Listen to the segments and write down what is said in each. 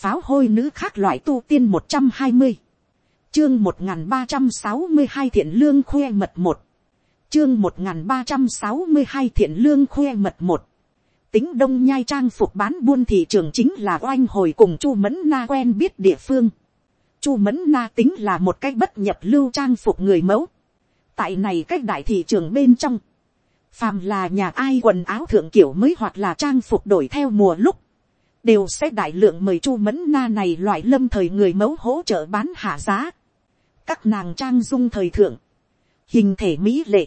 pháo hôi nữ khác loại tu tiên một trăm hai mươi, chương một n ba trăm sáu mươi hai thiện lương khoe mật một, chương một n ba trăm sáu mươi hai thiện lương khoe mật một, tính đông nhai trang phục bán buôn thị trường chính là oanh hồi cùng chu mẫn na quen biết địa phương. chu mẫn na tính là một cách bất nhập lưu trang phục người mẫu. tại này cách đại thị trường bên trong, phàm là nhà ai quần áo thượng kiểu mới hoặc là trang phục đổi theo mùa lúc, đều sẽ đại lượng mời chu mẫn na này loại lâm thời người mẫu hỗ trợ bán hạ giá. các nàng trang dung thời thượng, hình thể mỹ lệ,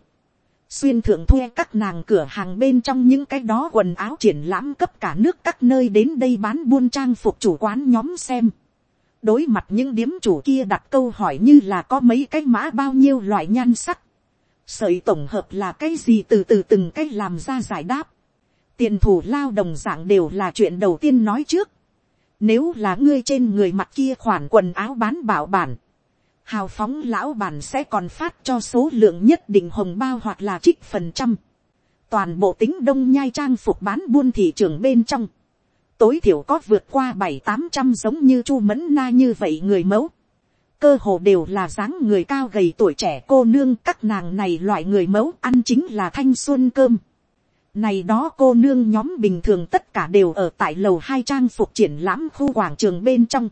xuyên thượng thuê các nàng cửa hàng bên trong những cái đó quần áo triển lãm cấp cả nước các nơi đến đây bán buôn trang phục chủ quán nhóm xem. đối mặt những điếm chủ kia đặt câu hỏi như là có mấy cái mã bao nhiêu loại nhan sắc. sợi tổng hợp là cái gì từ từ từng cái làm ra giải đáp tiền thủ lao đồng dạng đều là chuyện đầu tiên nói trước. nếu là ngươi trên người mặt kia khoản quần áo bán bảo bản, hào phóng lão bản sẽ còn phát cho số lượng nhất định hồng bao hoặc là trích phần trăm. toàn bộ tính đông nhai trang phục bán buôn thị trường bên trong. tối thiểu có vượt qua bảy tám trăm giống như chu mẫn na như vậy người mẫu. cơ hồ đều là dáng người cao gầy tuổi trẻ cô nương các nàng này loại người mẫu ăn chính là thanh xuân cơm. Này đó cô nương nhóm bình thường tất cả đều ở tại lầu hai trang phục triển lãm khu quảng trường bên trong.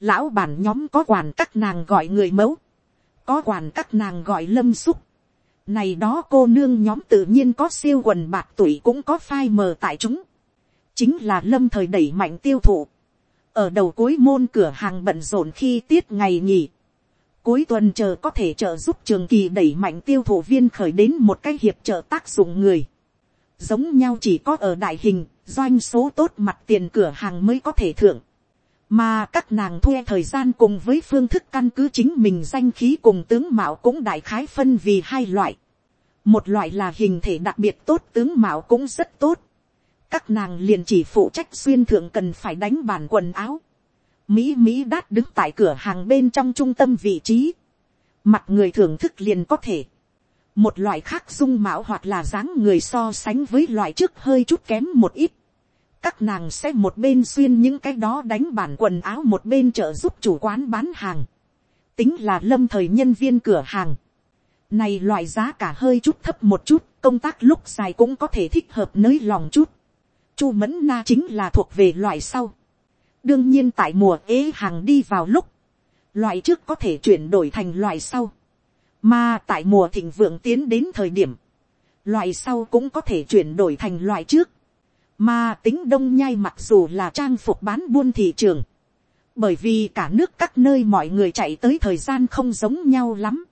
Lão bản nhóm có quản các nàng gọi người mẫu, có quản các nàng gọi lâm xúc, này đó cô nương nhóm tự nhiên có siêu quần bạc tuổi cũng có phai mờ tại chúng, chính là lâm thời đẩy mạnh tiêu thụ, ở đầu cuối môn cửa hàng bận rộn khi tiết ngày nghỉ, cuối tuần chờ có thể trợ giúp trường kỳ đẩy mạnh tiêu thụ viên khởi đến một cái hiệp trợ tác dụng người, giống nhau chỉ có ở đại hình, doanh số tốt mặt tiền cửa hàng mới có thể thưởng. mà các nàng thuê thời gian cùng với phương thức căn cứ chính mình danh khí cùng tướng mạo cũng đại khái phân vì hai loại. một loại là hình thể đặc biệt tốt tướng mạo cũng rất tốt. các nàng liền chỉ phụ trách xuyên thượng cần phải đánh bàn quần áo. mỹ mỹ đát đứng tại cửa hàng bên trong trung tâm vị trí. mặt người thưởng thức liền có thể một loại khác dung mạo hoặc là dáng người so sánh với loại trước hơi chút kém một ít các nàng sẽ một bên xuyên những cái đó đánh bản quần áo một bên trợ giúp chủ quán bán hàng, tính là lâm thời nhân viên cửa hàng. Này loại giá cả hơi chút thấp một chút, công tác lúc dài cũng có thể thích hợp nới lòng chút. Chu mẫn na chính là thuộc về loại sau. đương nhiên tại mùa ế hàng đi vào lúc, loại trước có thể chuyển đổi thành loại sau mà tại mùa thịnh vượng tiến đến thời điểm, loại sau cũng có thể chuyển đổi thành loại trước mà tính đông nhai mặc dù là trang phục bán buôn thị trường. Bởi vì cả nước các nơi mọi người chạy tới thời gian không giống nhau lắm.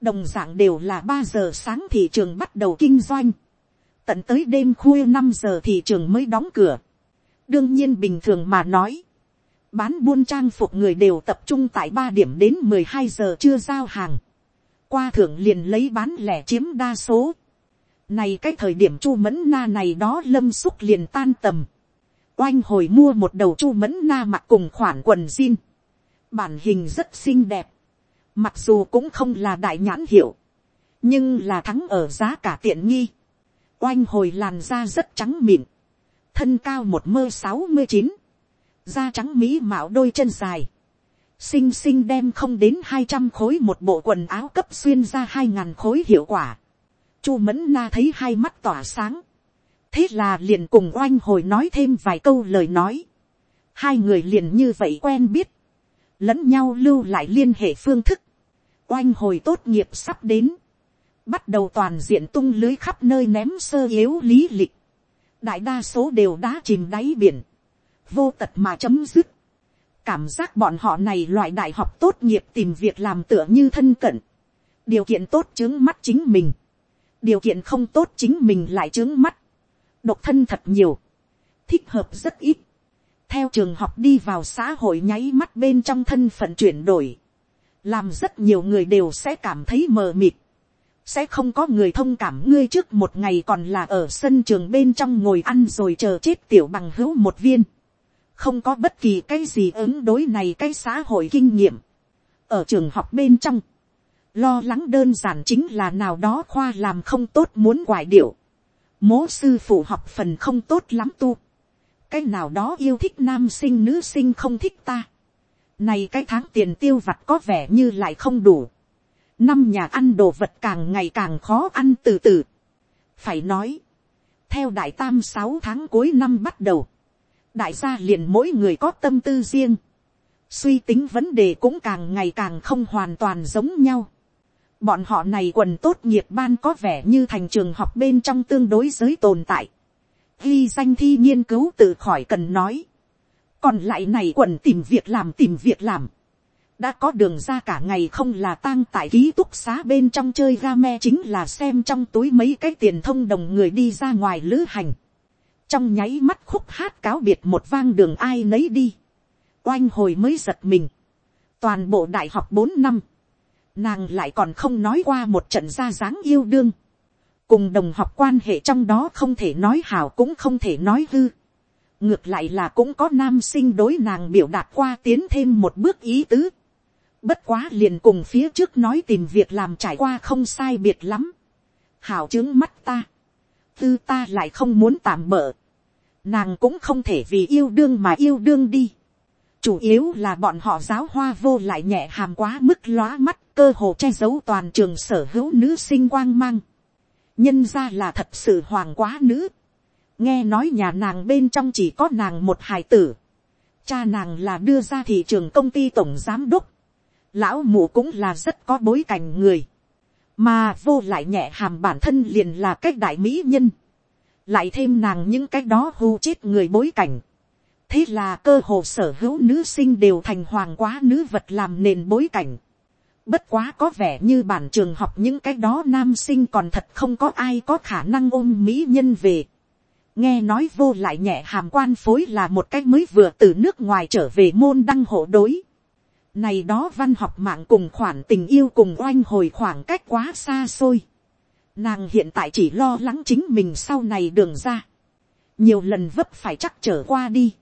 Đồng dạng đều là ba giờ sáng thị trường bắt đầu kinh doanh. Tận tới đêm khuya năm giờ thị trường mới đóng cửa. Đương nhiên bình thường mà nói. Bán buôn trang phục người đều tập trung tại ba điểm đến mười hai giờ chưa giao hàng. Qua thưởng liền lấy bán lẻ chiếm đa số này cái thời điểm chu mẫn na này đó lâm xúc liền tan tầm. Oanh hồi mua một đầu chu mẫn na mặc cùng khoản quần jean. Bản hình rất xinh đẹp. Mặc dù cũng không là đại nhãn hiệu. Nhưng là thắng ở giá cả tiện nghi. Oanh hồi làn da rất trắng mịn. Thân cao một mơ sáu mươi chín. Da trắng mỹ mạo đôi chân dài. Xinh xinh đem không đến hai trăm khối một bộ quần áo cấp xuyên ra hai ngàn khối hiệu quả chu mẫn na thấy hai mắt tỏa sáng. thế là liền cùng oanh hồi nói thêm vài câu lời nói. hai người liền như vậy quen biết. lẫn nhau lưu lại liên hệ phương thức. oanh hồi tốt nghiệp sắp đến. bắt đầu toàn diện tung lưới khắp nơi ném sơ yếu lý lịch. đại đa số đều đã chìm đáy biển. vô tật mà chấm dứt cảm giác bọn họ này loại đại học tốt nghiệp tìm việc làm tựa như thân cận. điều kiện tốt chứng mắt chính mình. Điều kiện không tốt chính mình lại chướng mắt, độc thân thật nhiều, thích hợp rất ít, theo trường học đi vào xã hội nháy mắt bên trong thân phận chuyển đổi, làm rất nhiều người đều sẽ cảm thấy mờ mịt, sẽ không có người thông cảm ngươi trước một ngày còn là ở sân trường bên trong ngồi ăn rồi chờ chết tiểu bằng hữu một viên, không có bất kỳ cái gì ứng đối này cái xã hội kinh nghiệm, ở trường học bên trong, Lo lắng đơn giản chính là nào đó khoa làm không tốt muốn quải điệu. Mố sư phụ học phần không tốt lắm tu. cái nào đó yêu thích nam sinh nữ sinh không thích ta. Này cái tháng tiền tiêu vặt có vẻ như lại không đủ. Năm nhà ăn đồ vật càng ngày càng khó ăn từ từ. Phải nói. Theo đại tam sáu tháng cuối năm bắt đầu. Đại gia liền mỗi người có tâm tư riêng. Suy tính vấn đề cũng càng ngày càng không hoàn toàn giống nhau. Bọn họ này quần tốt nghiệp ban có vẻ như thành trường học bên trong tương đối giới tồn tại. Ghi danh thi nghiên cứu tự khỏi cần nói. Còn lại này quần tìm việc làm tìm việc làm. Đã có đường ra cả ngày không là tang tại ký túc xá bên trong chơi game chính là xem trong túi mấy cái tiền thông đồng người đi ra ngoài lữ hành. Trong nháy mắt khúc hát cáo biệt một vang đường ai nấy đi. Oanh hồi mới giật mình. Toàn bộ đại học bốn năm nàng lại còn không nói qua một trận ra dáng yêu đương, cùng đồng học quan hệ trong đó không thể nói hảo cũng không thể nói hư, ngược lại là cũng có nam sinh đối nàng biểu đạt qua tiến thêm một bước ý tứ, bất quá liền cùng phía trước nói tìm việc làm trải qua không sai biệt lắm, hảo chứng mắt ta, tư ta lại không muốn tạm bỡ, nàng cũng không thể vì yêu đương mà yêu đương đi, chủ yếu là bọn họ giáo hoa vô lại nhẹ hàm quá mức lóa mắt cơ hồ che giấu toàn trường sở hữu nữ sinh quang mang. nhân ra là thật sự hoàng quá nữ. nghe nói nhà nàng bên trong chỉ có nàng một hài tử. cha nàng là đưa ra thị trường công ty tổng giám đốc. lão mụ cũng là rất có bối cảnh người mà vô lại nhẹ hàm bản thân liền là cách đại mỹ nhân. lại thêm nàng những cái đó hù chết người bối cảnh thế là cơ hồ sở hữu nữ sinh đều thành hoàng quá nữ vật làm nền bối cảnh. Bất quá có vẻ như bản trường học những cái đó nam sinh còn thật không có ai có khả năng ôm mỹ nhân về. Nghe nói vô lại nhẹ hàm quan phối là một cách mới vừa từ nước ngoài trở về môn đăng hộ đối. Này đó văn học mạng cùng khoản tình yêu cùng oanh hồi khoảng cách quá xa xôi. Nàng hiện tại chỉ lo lắng chính mình sau này đường ra. Nhiều lần vấp phải chắc trở qua đi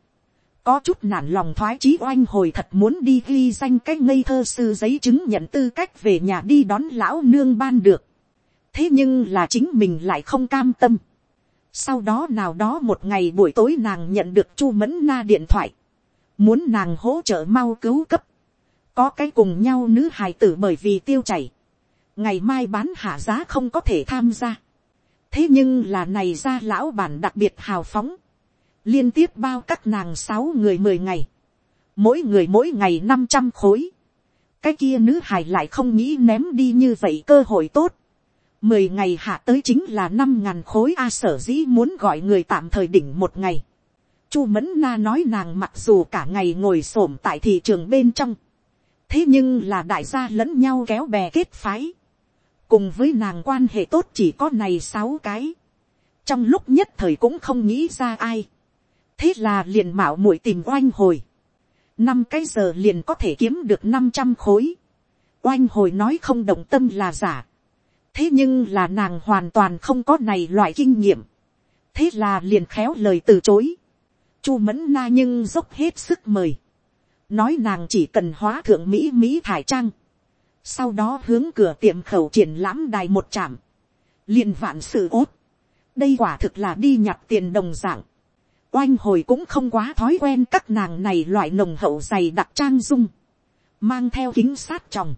có chút nản lòng thoái chí oanh hồi thật muốn đi ghi danh cái ngây thơ sư giấy chứng nhận tư cách về nhà đi đón lão nương ban được. thế nhưng là chính mình lại không cam tâm. sau đó nào đó một ngày buổi tối nàng nhận được chu mẫn na điện thoại. muốn nàng hỗ trợ mau cứu cấp có cái cùng nhau nữ hài tử bởi vì tiêu chảy. ngày mai bán hạ giá không có thể tham gia. thế nhưng là này ra lão bản đặc biệt hào phóng liên tiếp bao các nàng sáu người mười ngày, mỗi người mỗi ngày năm trăm khối, cái kia nữ hài lại không nghĩ ném đi như vậy cơ hội tốt, mười ngày hạ tới chính là năm ngàn khối a sở dĩ muốn gọi người tạm thời đỉnh một ngày. Chu mẫn na nói nàng mặc dù cả ngày ngồi s ổ m tại thị trường bên trong, thế nhưng là đại gia lẫn nhau kéo bè kết phái, cùng với nàng quan hệ tốt chỉ có này sáu cái, trong lúc nhất thời cũng không nghĩ ra ai, thế là liền mạo muội tìm oanh hồi, năm cái giờ liền có thể kiếm được năm trăm khối, oanh hồi nói không động tâm là giả, thế nhưng là nàng hoàn toàn không có này loại kinh nghiệm, thế là liền khéo lời từ chối, chu mẫn na nhưng dốc hết sức mời, nói nàng chỉ cần hóa thượng mỹ mỹ thải trang, sau đó hướng cửa tiệm khẩu triển lãm đài một trạm, liền vạn sự ốt, đây quả thực là đi nhặt tiền đồng dạng, oanh hồi cũng không quá thói quen các nàng này loại nồng hậu dày đặc trang dung, mang theo kính sát tròng,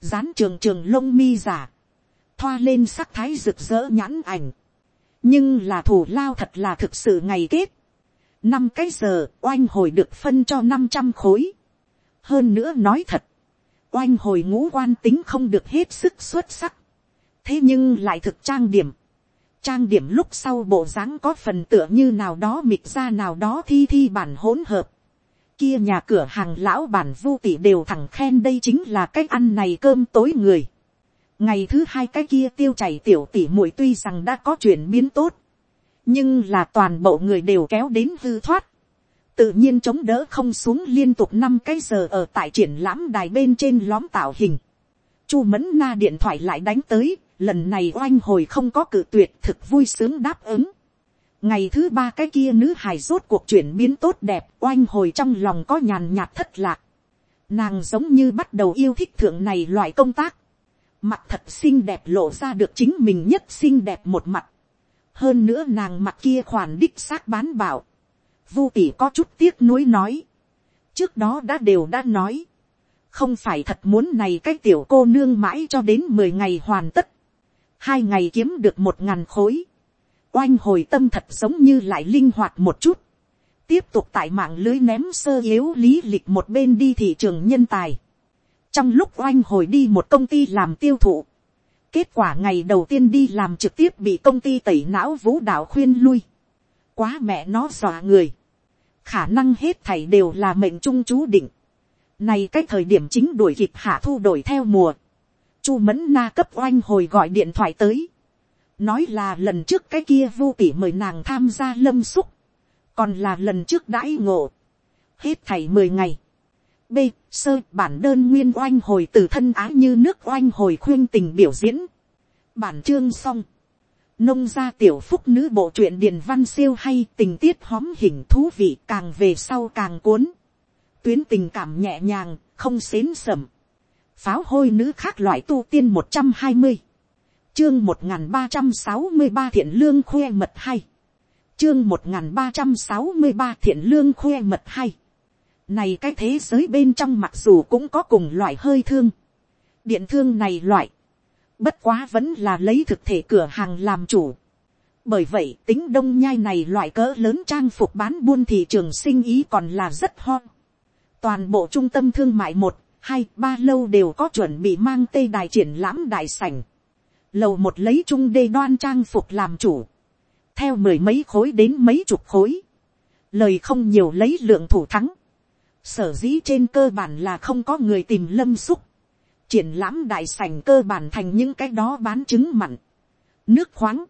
dán trường trường lông mi giả, thoa lên sắc thái rực rỡ nhãn ảnh, nhưng là thủ lao thật là thực sự ngày kết, năm cái giờ oanh hồi được phân cho năm trăm khối, hơn nữa nói thật, oanh hồi ngũ quan tính không được hết sức xuất sắc, thế nhưng lại thực trang điểm, trang điểm lúc sau bộ dáng có phần tựa như nào đó mịt ra nào đó thi thi bản hỗn hợp. Kia nhà cửa hàng lão bản vu tỷ đều thẳng khen đây chính là cách ăn này cơm tối người. Ngày thứ hai cái kia tiêu chảy tiểu tỷ muội tuy rằng đã có chuyển biến tốt. Nhưng là toàn bộ người đều kéo đến hư thoát. Tự nhiên chống đỡ không xuống liên tục năm cái giờ ở tại triển lãm đài bên trên lõm tạo hình. Chu mẫn na điện thoại lại đánh tới, lần này oanh hồi không có cự tuyệt thực vui sướng đáp ứng. ngày thứ ba cái kia nữ hài rốt cuộc chuyển biến tốt đẹp oanh hồi trong lòng có nhàn nhạt thất lạc. nàng giống như bắt đầu yêu thích thượng này loại công tác. mặt thật xinh đẹp lộ ra được chính mình nhất xinh đẹp một mặt hơn nữa nàng mặt kia khoản đích xác bán bảo. Vu tỷ có chút tiếc nuối nói. Trước đó đã đều đã nói. Không phải thật muốn này cái tiểu cô nương mãi cho đến mười ngày hoàn tất. Hai ngày kiếm được một ngàn khối. Oanh hồi tâm thật giống như lại linh hoạt một chút. Tiếp tục tại mạng lưới ném sơ yếu lý lịch một bên đi thị trường nhân tài. Trong lúc oanh hồi đi một công ty làm tiêu thụ. Kết quả ngày đầu tiên đi làm trực tiếp bị công ty tẩy não vũ đạo khuyên lui. Quá mẹ nó dọa người khả năng hết thảy đều là mệnh trung chú định. Này cách thời điểm chính đuổi kịp hạ thu đổi theo mùa. Chu mẫn na cấp oanh hồi gọi điện thoại tới. Nói là lần trước cái kia vô tỷ mời nàng tham gia lâm xúc. Còn là lần trước đãi ngộ. Hết thảy mười ngày. B. Sơ bản đơn nguyên oanh hồi từ thân ái như nước oanh hồi khuyên tình biểu diễn. Bản chương xong nông gia tiểu phúc nữ bộ truyện điền văn siêu hay tình tiết hóm hình thú vị càng về sau càng cuốn. Tuyến tình cảm nhẹ nhàng, không xến sầm. Pháo hôi nữ khác loại tu tiên một trăm hai mươi Chương một ba trăm sáu mươi ba thiện lương khoe mật hay. Chương một ba trăm sáu mươi ba thiện lương khoe mật hay. Này cái thế giới bên trong mặc dù cũng có cùng loại hơi thương. Điện thương này loại Bất quá vẫn là lấy thực thể cửa hàng làm chủ. Bởi vậy tính đông nhai này loại cỡ lớn trang phục bán buôn thị trường sinh ý còn là rất ho. Toàn bộ trung tâm thương mại một, hai, ba lâu đều có chuẩn bị mang tê đài triển lãm đại sảnh. Lầu một lấy trung đê đoan trang phục làm chủ. Theo mười mấy khối đến mấy chục khối. Lời không nhiều lấy lượng thủ thắng. Sở dĩ trên cơ bản là không có người tìm lâm xúc. Triển lãm đại sảnh cơ bản thành những cái đó bán trứng mặn, nước khoáng,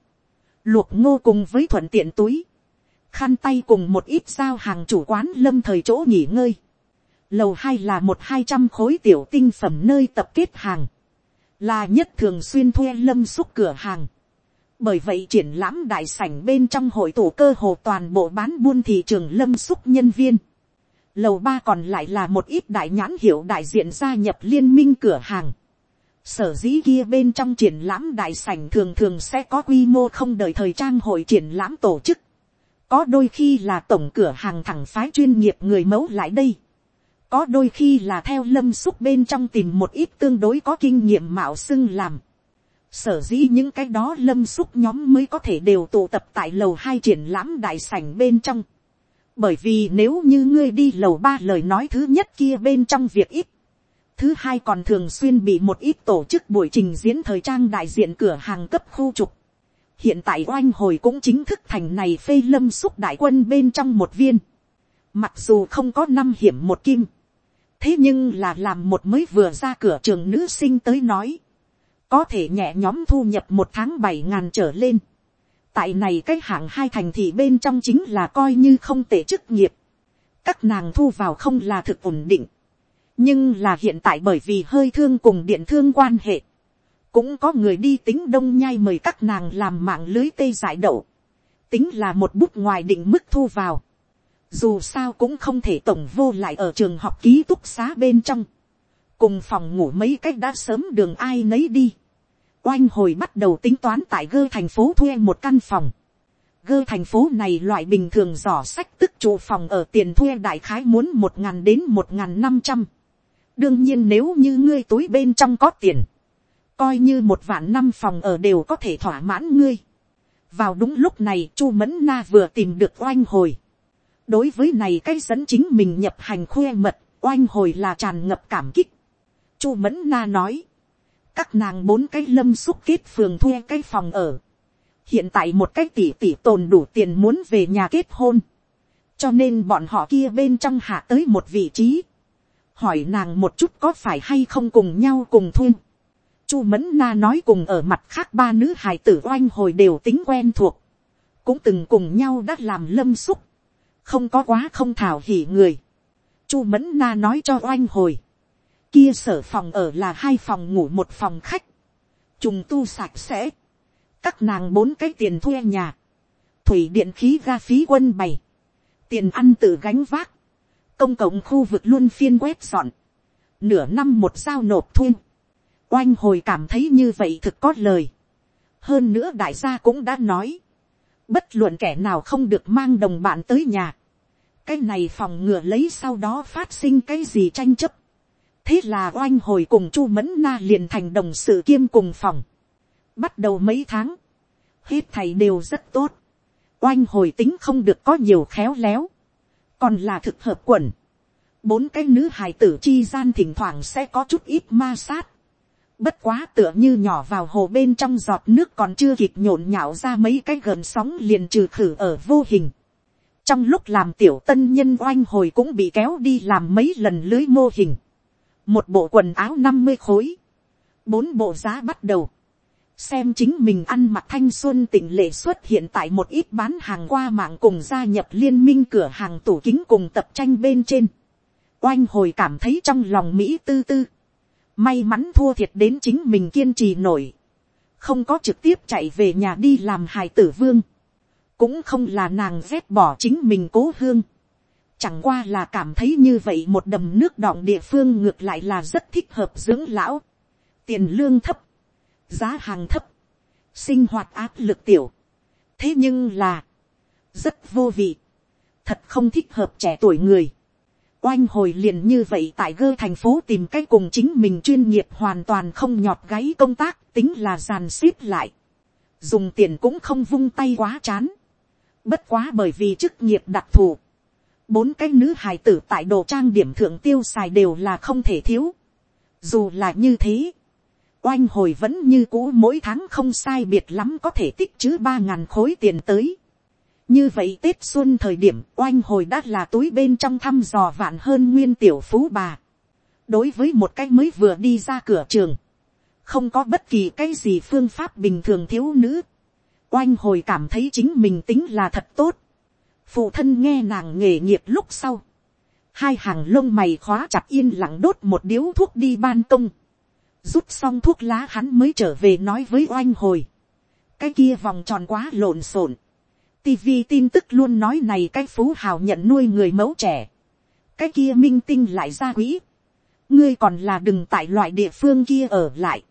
luộc ngô cùng với thuận tiện túi, khăn tay cùng một ít giao hàng chủ quán lâm thời chỗ nghỉ ngơi. Lầu hai là một hai trăm khối tiểu tinh phẩm nơi tập kết hàng, là nhất thường xuyên thuê lâm xúc cửa hàng. Bởi vậy triển lãm đại sảnh bên trong hội tổ cơ hồ toàn bộ bán buôn thị trường lâm xúc nhân viên. Lầu ba còn lại là một ít đại nhãn hiệu đại diện gia nhập liên minh cửa hàng. Sở dĩ kia bên trong triển lãm đại sảnh thường thường sẽ có quy mô không đợi thời trang hội triển lãm tổ chức. Có đôi khi là tổng cửa hàng thẳng phái chuyên nghiệp người mẫu lại đây. Có đôi khi là theo lâm xúc bên trong tìm một ít tương đối có kinh nghiệm mạo xưng làm. Sở dĩ những cái đó lâm xúc nhóm mới có thể đều tụ tập tại lầu hai triển lãm đại sảnh bên trong bởi vì nếu như ngươi đi lầu ba lời nói thứ nhất kia bên trong việc ít, thứ hai còn thường xuyên bị một ít tổ chức buổi trình diễn thời trang đại diện cửa hàng cấp khu trục. hiện tại oanh hồi cũng chính thức thành này phê lâm xúc đại quân bên trong một viên. mặc dù không có năm hiểm một kim, thế nhưng là làm một mới vừa ra cửa trường nữ sinh tới nói, có thể nhẹ nhóm thu nhập một tháng bảy ngàn trở lên tại này cái hạng hai thành thị bên trong chính là coi như không tệ chức nghiệp. các nàng thu vào không là thực ổn định. nhưng là hiện tại bởi vì hơi thương cùng điện thương quan hệ. cũng có người đi tính đông nhai mời các nàng làm mạng lưới tê giải đậu. tính là một bút ngoài định mức thu vào. dù sao cũng không thể tổng vô lại ở trường học ký túc xá bên trong. cùng phòng ngủ mấy cách đã sớm đường ai nấy đi oanh hồi bắt đầu tính toán tại gơ thành phố thuê một căn phòng. Gơ thành phố này loại bình thường giỏ sách tức trụ phòng ở tiền thuê đại khái muốn một ngàn đến một ngàn năm trăm. đương nhiên nếu như ngươi túi bên trong có tiền, coi như một vạn năm phòng ở đều có thể thỏa mãn ngươi. vào đúng lúc này chu mẫn na vừa tìm được oanh hồi. đối với này cái dẫn chính mình nhập hành khoe mật, oanh hồi là tràn ngập cảm kích. chu mẫn na nói, các nàng bốn cái lâm xúc kết phường thuê cái phòng ở. hiện tại một cái tỷ tỷ tồn đủ tiền muốn về nhà kết hôn. cho nên bọn họ kia bên trong hạ tới một vị trí. hỏi nàng một chút có phải hay không cùng nhau cùng thuê. chu mẫn na nói cùng ở mặt khác ba nữ hài tử oanh hồi đều tính quen thuộc. cũng từng cùng nhau đã làm lâm xúc. không có quá không thảo hỉ người. chu mẫn na nói cho oanh hồi Kia sở phòng ở là hai phòng ngủ một phòng khách. Trùng tu sạch sẽ. Các nàng bốn cái tiền thuê nhà. Thủy điện khí ga phí quân bày. Tiền ăn tự gánh vác. Công cộng khu vực luôn phiên quét dọn. Nửa năm một sao nộp thuê. Oanh hồi cảm thấy như vậy thực có lời. Hơn nữa đại gia cũng đã nói. Bất luận kẻ nào không được mang đồng bạn tới nhà. cái này phòng ngừa lấy sau đó phát sinh cái gì tranh chấp thế là oanh hồi cùng chu mẫn na liền thành đồng sự kiêm cùng phòng. bắt đầu mấy tháng, hết thầy đều rất tốt. oanh hồi tính không được có nhiều khéo léo, còn là thực hợp quần. bốn cái nữ hài tử chi gian thỉnh thoảng sẽ có chút ít ma sát. Bất quá tựa như nhỏ vào hồ bên trong giọt nước còn chưa kịp nhộn nhạo ra mấy cái gần sóng liền trừ khử ở vô hình trong lúc làm tiểu tân nhân oanh hồi cũng bị kéo đi làm mấy lần lưới mô hình, một bộ quần áo năm mươi khối, bốn bộ giá bắt đầu, xem chính mình ăn mặc thanh xuân tỉnh lệ xuất hiện tại một ít bán hàng qua mạng cùng gia nhập liên minh cửa hàng tủ kính cùng tập tranh bên trên. Oanh hồi cảm thấy trong lòng Mỹ tư tư. May mắn thua thiệt đến chính mình kiên trì nổi. Không có trực tiếp chạy về nhà đi làm hài tử vương cũng không là nàng vét bỏ chính mình cố hương, chẳng qua là cảm thấy như vậy một đầm nước đọng địa phương ngược lại là rất thích hợp dưỡng lão, tiền lương thấp, giá hàng thấp, sinh hoạt áp lực tiểu, thế nhưng là, rất vô vị, thật không thích hợp trẻ tuổi người, oanh hồi liền như vậy tại gơ thành phố tìm cách cùng chính mình chuyên nghiệp hoàn toàn không nhọt gáy công tác tính là giàn xếp lại. Dùng tiền cũng không vung tay quá chán. Bất quá bởi vì chức nghiệp đặc thù. Bốn cái nữ hài tử tại đồ trang điểm thượng tiêu xài đều là không thể thiếu. Dù là như thế. Oanh hồi vẫn như cũ mỗi tháng không sai biệt lắm có thể tích chứ ba ngàn khối tiền tới. Như vậy Tết Xuân thời điểm, oanh hồi đã là túi bên trong thăm dò vạn hơn nguyên tiểu phú bà. Đối với một cái mới vừa đi ra cửa trường. Không có bất kỳ cái gì phương pháp bình thường thiếu nữ oanh hồi cảm thấy chính mình tính là thật tốt phụ thân nghe nàng nghề nghiệp lúc sau. hai hàng lông mày khóa chặt yên lặng đốt một điếu thuốc đi ban công. rút xong thuốc lá hắn mới trở về nói với oanh hồi. cái kia vòng tròn quá lộn xộn. tv tin tức luôn nói này cái phú hào nhận nuôi người mẫu trẻ. cái kia minh tinh lại ra quỹ. ngươi còn là đừng tại loại địa phương kia ở lại.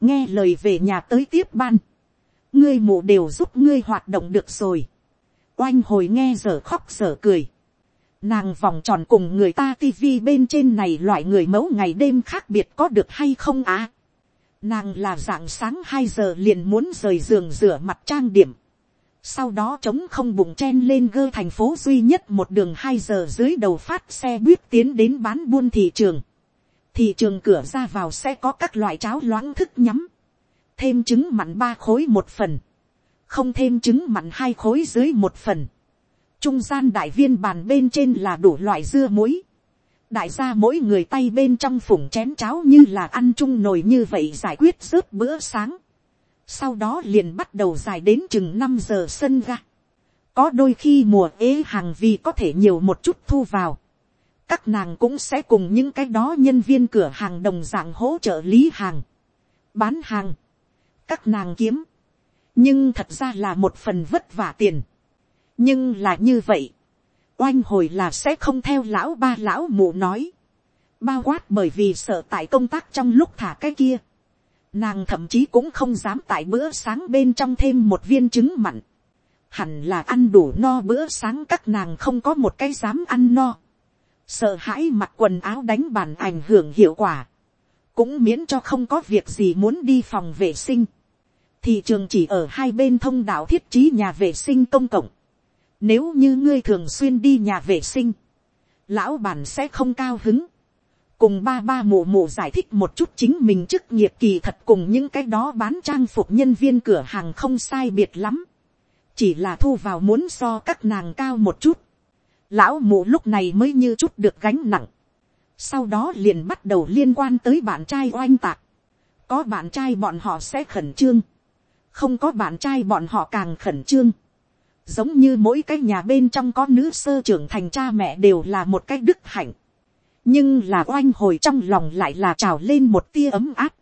nghe lời về nhà tới tiếp ban ngươi mụ đều giúp ngươi hoạt động được rồi oanh hồi nghe giờ khóc dở cười. nàng vòng tròn cùng người ta tivi bên trên này loại người mẫu ngày đêm khác biệt có được hay không á. nàng là dạng sáng hai giờ liền muốn rời giường rửa mặt trang điểm. sau đó chống không bụng chen lên gơ thành phố duy nhất một đường hai giờ dưới đầu phát xe buýt tiến đến bán buôn thị trường. thị trường cửa ra vào sẽ có các loại cháo loãng thức nhắm thêm trứng mặn ba khối một phần, không thêm trứng mặn hai khối dưới một phần, trung gian đại viên bàn bên trên là đủ loại dưa muối, đại gia mỗi người tay bên trong phủng chén cháo như là ăn chung nồi như vậy giải quyết rớt bữa sáng, sau đó liền bắt đầu dài đến chừng năm giờ sân ga, có đôi khi mùa ế hàng vì có thể nhiều một chút thu vào, các nàng cũng sẽ cùng những cái đó nhân viên cửa hàng đồng dạng hỗ trợ lý hàng, bán hàng, các nàng kiếm, nhưng thật ra là một phần vất vả tiền. nhưng là như vậy, oanh hồi là sẽ không theo lão ba lão mụ nói, bao quát bởi vì sợ tại công tác trong lúc thả cái kia, nàng thậm chí cũng không dám tại bữa sáng bên trong thêm một viên trứng mặn, hẳn là ăn đủ no bữa sáng các nàng không có một cái dám ăn no, sợ hãi mặc quần áo đánh bàn ảnh hưởng hiệu quả, cũng miễn cho không có việc gì muốn đi phòng vệ sinh thị trường chỉ ở hai bên thông đạo thiết trí nhà vệ sinh công cộng. Nếu như ngươi thường xuyên đi nhà vệ sinh, lão bản sẽ không cao hứng. Cùng ba ba mụ mụ giải thích một chút chính mình chức nghiệp kỳ thật cùng những cái đó bán trang phục nhân viên cửa hàng không sai biệt lắm. Chỉ là thu vào muốn so các nàng cao một chút. Lão mụ lúc này mới như chút được gánh nặng. Sau đó liền bắt đầu liên quan tới bạn trai oanh tạc. Có bạn trai bọn họ sẽ khẩn trương không có bạn trai bọn họ càng khẩn trương. giống như mỗi cái nhà bên trong có nữ sơ trưởng thành cha mẹ đều là một cái đức hạnh. nhưng là oanh hồi trong lòng lại là trào lên một tia ấm áp.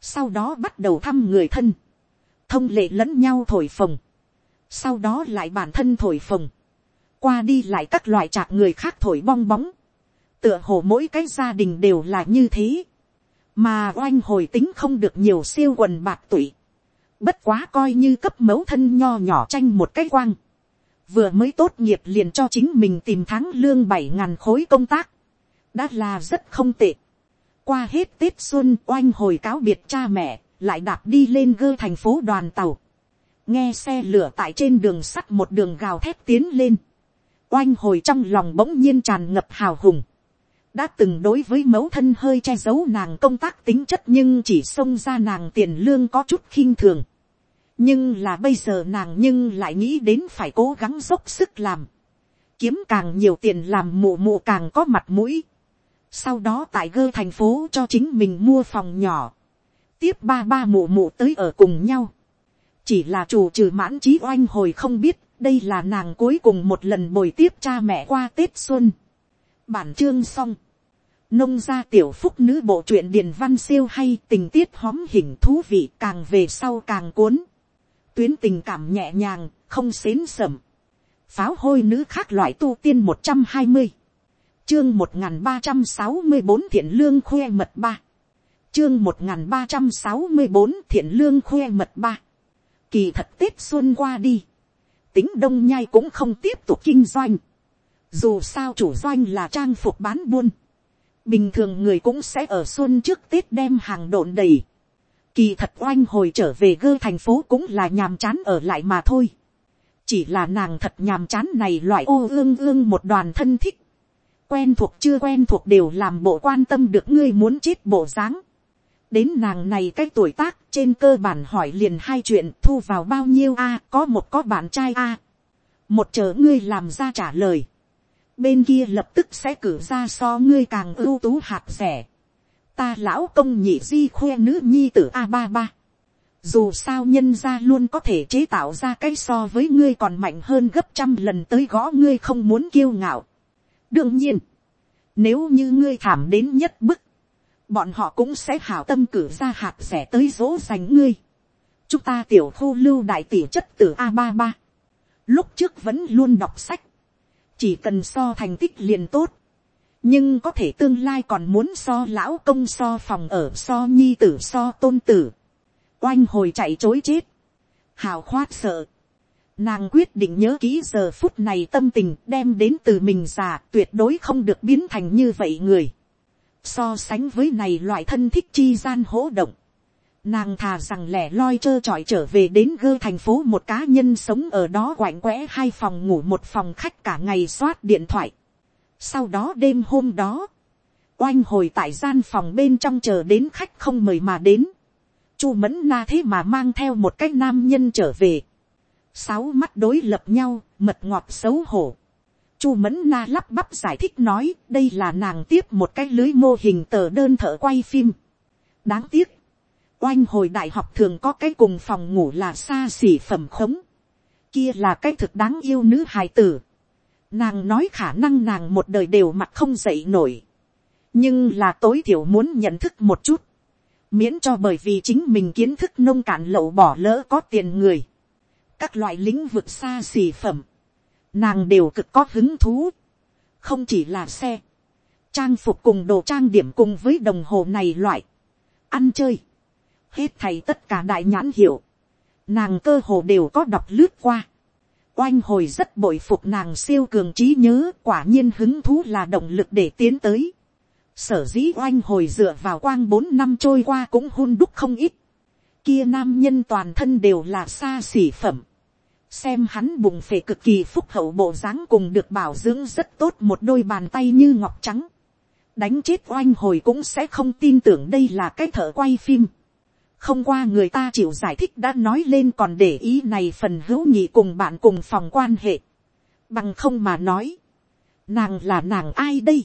sau đó bắt đầu thăm người thân. thông lệ lẫn nhau thổi phồng. sau đó lại bản thân thổi phồng. qua đi lại các loại trạc người khác thổi bong bóng. tựa hồ mỗi cái gia đình đều là như thế mà oanh hồi tính không được nhiều siêu quần bạc tụy. Bất quá coi như cấp mẫu thân nho nhỏ tranh một cái quang. vừa mới tốt nghiệp liền cho chính mình tìm tháng lương bảy ngàn khối công tác, đã là rất không tệ. qua hết tết xuân oanh hồi cáo biệt cha mẹ, lại đạp đi lên gơ thành phố đoàn tàu, nghe xe lửa tại trên đường sắt một đường gào thép tiến lên, oanh hồi trong lòng bỗng nhiên tràn ngập hào hùng, đã từng đối với mẫu thân hơi che giấu nàng công tác tính chất nhưng chỉ xông ra nàng tiền lương có chút khinh thường. nhưng là bây giờ nàng nhưng lại nghĩ đến phải cố gắng dốc sức làm. kiếm càng nhiều tiền làm mụ mụ càng có mặt mũi. sau đó tại gơ thành phố cho chính mình mua phòng nhỏ. tiếp ba ba mụ mụ tới ở cùng nhau. chỉ là chủ trừ mãn trí oanh hồi không biết, đây là nàng cuối cùng một lần bồi tiếp cha mẹ qua tết xuân. bản chương xong nông gia tiểu phúc nữ bộ truyện điền văn siêu hay tình tiết hóm hình thú vị càng về sau càng cuốn. tuyến tình cảm nhẹ nhàng, không xến sẩm. pháo hôi nữ khác loại tu tiên một trăm hai mươi. chương một nghìn ba trăm sáu mươi bốn thiện lương khoe mật ba. chương một nghìn ba trăm sáu mươi bốn thiện lương khoe mật ba. kỳ thật tết xuân qua đi. tính đông nhai cũng không tiếp tục kinh doanh. dù sao chủ doanh là trang phục bán buôn bình thường người cũng sẽ ở xuân trước tết đem hàng độn đầy. kỳ thật oanh hồi trở về gơ thành phố cũng là nhàm chán ở lại mà thôi. chỉ là nàng thật nhàm chán này loại ô ương ương một đoàn thân thích. quen thuộc chưa quen thuộc đều làm bộ quan tâm được ngươi muốn chết bộ dáng. đến nàng này cái tuổi tác, trên cơ bản hỏi liền hai chuyện, thu vào bao nhiêu a, có một có bạn trai a một chờ ngươi làm ra trả lời bên kia lập tức sẽ cử ra so ngươi càng ưu tú hạt rẻ. ta lão công nhị di khoe nữ nhi t ử a ba ba. dù sao nhân ra luôn có thể chế tạo ra cái so với ngươi còn mạnh hơn gấp trăm lần tới gõ ngươi không muốn kiêu ngạo. đương nhiên, nếu như ngươi thảm đến nhất bức, bọn họ cũng sẽ hảo tâm cử ra hạt rẻ tới dỗ dành ngươi. chúng ta tiểu khu lưu đại tỷ chất từ a ba ba. lúc trước vẫn luôn đọc sách chỉ cần so thành tích liền tốt, nhưng có thể tương lai còn muốn so lão công so phòng ở so nhi tử so tôn tử, oanh hồi chạy chối chết, hào khoát sợ, nàng quyết định nhớ kỹ giờ phút này tâm tình đem đến từ mình già tuyệt đối không được biến thành như vậy người, so sánh với này loại thân thích chi gian hỗ động, Nàng thà rằng lẻ loi trơ trọi trở về đến gơ thành phố một cá nhân sống ở đó quạnh quẽ hai phòng ngủ một phòng khách cả ngày soát điện thoại. Sau đó đêm hôm đó, oanh hồi tại gian phòng bên trong chờ đến khách không mời mà đến. Chu mẫn na thế mà mang theo một cái nam nhân trở về. Sáu mắt đối lập nhau, mật ngọt xấu hổ. Chu mẫn na lắp bắp giải thích nói đây là nàng tiếp một cái lưới mô hình tờ đơn thợ quay phim. Đáng tiếc oanh hồi đại học thường có cái cùng phòng ngủ là xa xỉ phẩm khống. Kia là cái thực đáng yêu nữ hài tử. Nàng nói khả năng nàng một đời đều mặt không dậy nổi. Nhưng là tối thiểu muốn nhận thức một chút. Miễn cho bởi vì chính mình kiến thức nông cạn lậu bỏ lỡ có tiền người. Các loại lĩnh vực xa xỉ phẩm. Nàng đều cực có hứng thú. Không chỉ là xe. Trang phục cùng đồ trang điểm cùng với đồng hồ này loại. Ăn chơi hết thầy tất cả đại nhãn hiệu, nàng cơ hồ đều có đọc lướt qua. oanh hồi rất bội phục nàng siêu cường trí nhớ quả nhiên hứng thú là động lực để tiến tới. sở dĩ oanh hồi dựa vào quang bốn năm trôi qua cũng hôn đúc không ít. kia nam nhân toàn thân đều là xa xỉ phẩm. xem hắn bùng phệ cực kỳ phúc hậu bộ dáng cùng được bảo dưỡng rất tốt một đôi bàn tay như ngọc trắng. đánh chết oanh hồi cũng sẽ không tin tưởng đây là cái thợ quay phim không qua người ta chịu giải thích đã nói lên còn để ý này phần hữu nhị cùng bạn cùng phòng quan hệ. Bằng không mà nói. Nàng là nàng ai đây?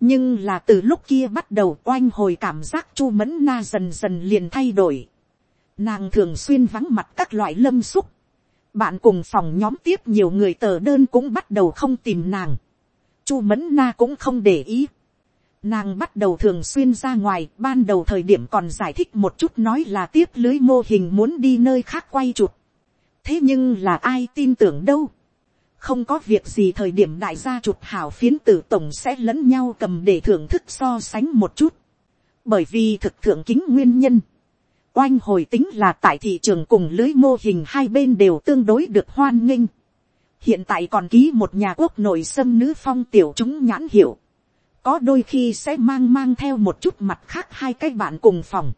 Nhưng là từ lúc kia bắt đầu oanh hồi cảm giác chu mẫn na dần dần liền thay đổi. Nàng thường xuyên vắng mặt các loại lâm xúc. Bạn cùng phòng nhóm tiếp nhiều người tờ đơn cũng bắt đầu không tìm nàng. chu mẫn na cũng không để ý Nàng bắt đầu thường xuyên ra ngoài, ban đầu thời điểm còn giải thích một chút nói là tiếp lưới mô hình muốn đi nơi khác quay chụp. Thế nhưng là ai tin tưởng đâu. Không có việc gì thời điểm đại gia chụp hảo phiến tử tổng sẽ lẫn nhau cầm để thưởng thức so sánh một chút. Bởi vì thực thượng kính nguyên nhân. Oanh hồi tính là tại thị trường cùng lưới mô hình hai bên đều tương đối được hoan nghênh. hiện tại còn ký một nhà quốc nội xâm nữ phong tiểu chúng nhãn hiệu, có đôi khi sẽ mang mang theo một chút mặt khác hai cái bạn cùng phòng,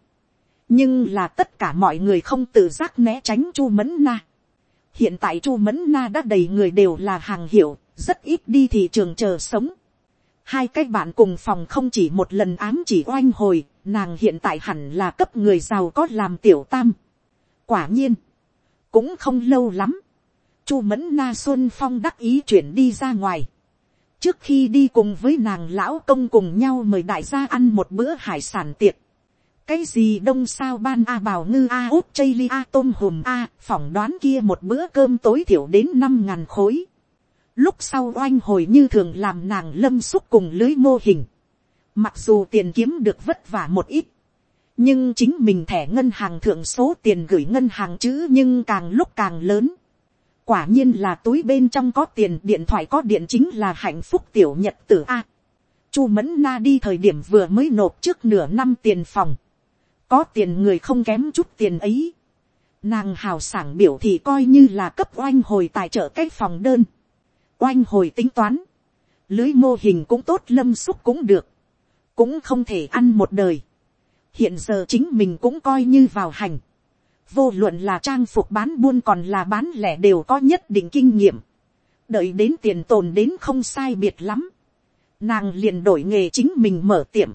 nhưng là tất cả mọi người không tự giác né tránh chu mẫn na. hiện tại chu mẫn na đã đầy người đều là hàng hiệu, rất ít đi thị trường chờ sống. hai cái bạn cùng phòng không chỉ một lần ám chỉ oanh hồi, nàng hiện tại hẳn là cấp người giàu có làm tiểu tam. quả nhiên, cũng không lâu lắm, chu mẫn na xuân phong đắc ý chuyển đi ra ngoài trước khi đi cùng với nàng lão công cùng nhau mời đại gia ăn một bữa hải sản tiệc. cái gì đông sao ban a bào ngư a út chây li a tôm hùm a, phỏng đoán kia một bữa cơm tối thiểu đến năm ngàn khối. lúc sau oanh hồi như thường làm nàng lâm xúc cùng lưới mô hình. mặc dù tiền kiếm được vất vả một ít, nhưng chính mình thẻ ngân hàng thượng số tiền gửi ngân hàng chữ nhưng càng lúc càng lớn quả nhiên là túi bên trong có tiền, điện thoại có điện chính là hạnh phúc tiểu nhật tử a. chu mẫn na đi thời điểm vừa mới nộp trước nửa năm tiền phòng. có tiền người không kém chút tiền ấy. nàng hào sảng biểu thì coi như là cấp oanh hồi tài trợ cái phòng đơn. oanh hồi tính toán. lưới mô hình cũng tốt, lâm xúc cũng được. cũng không thể ăn một đời. hiện giờ chính mình cũng coi như vào hành vô luận là trang phục bán buôn còn là bán lẻ đều có nhất định kinh nghiệm, đợi đến tiền tồn đến không sai biệt lắm, nàng liền đổi nghề chính mình mở tiệm,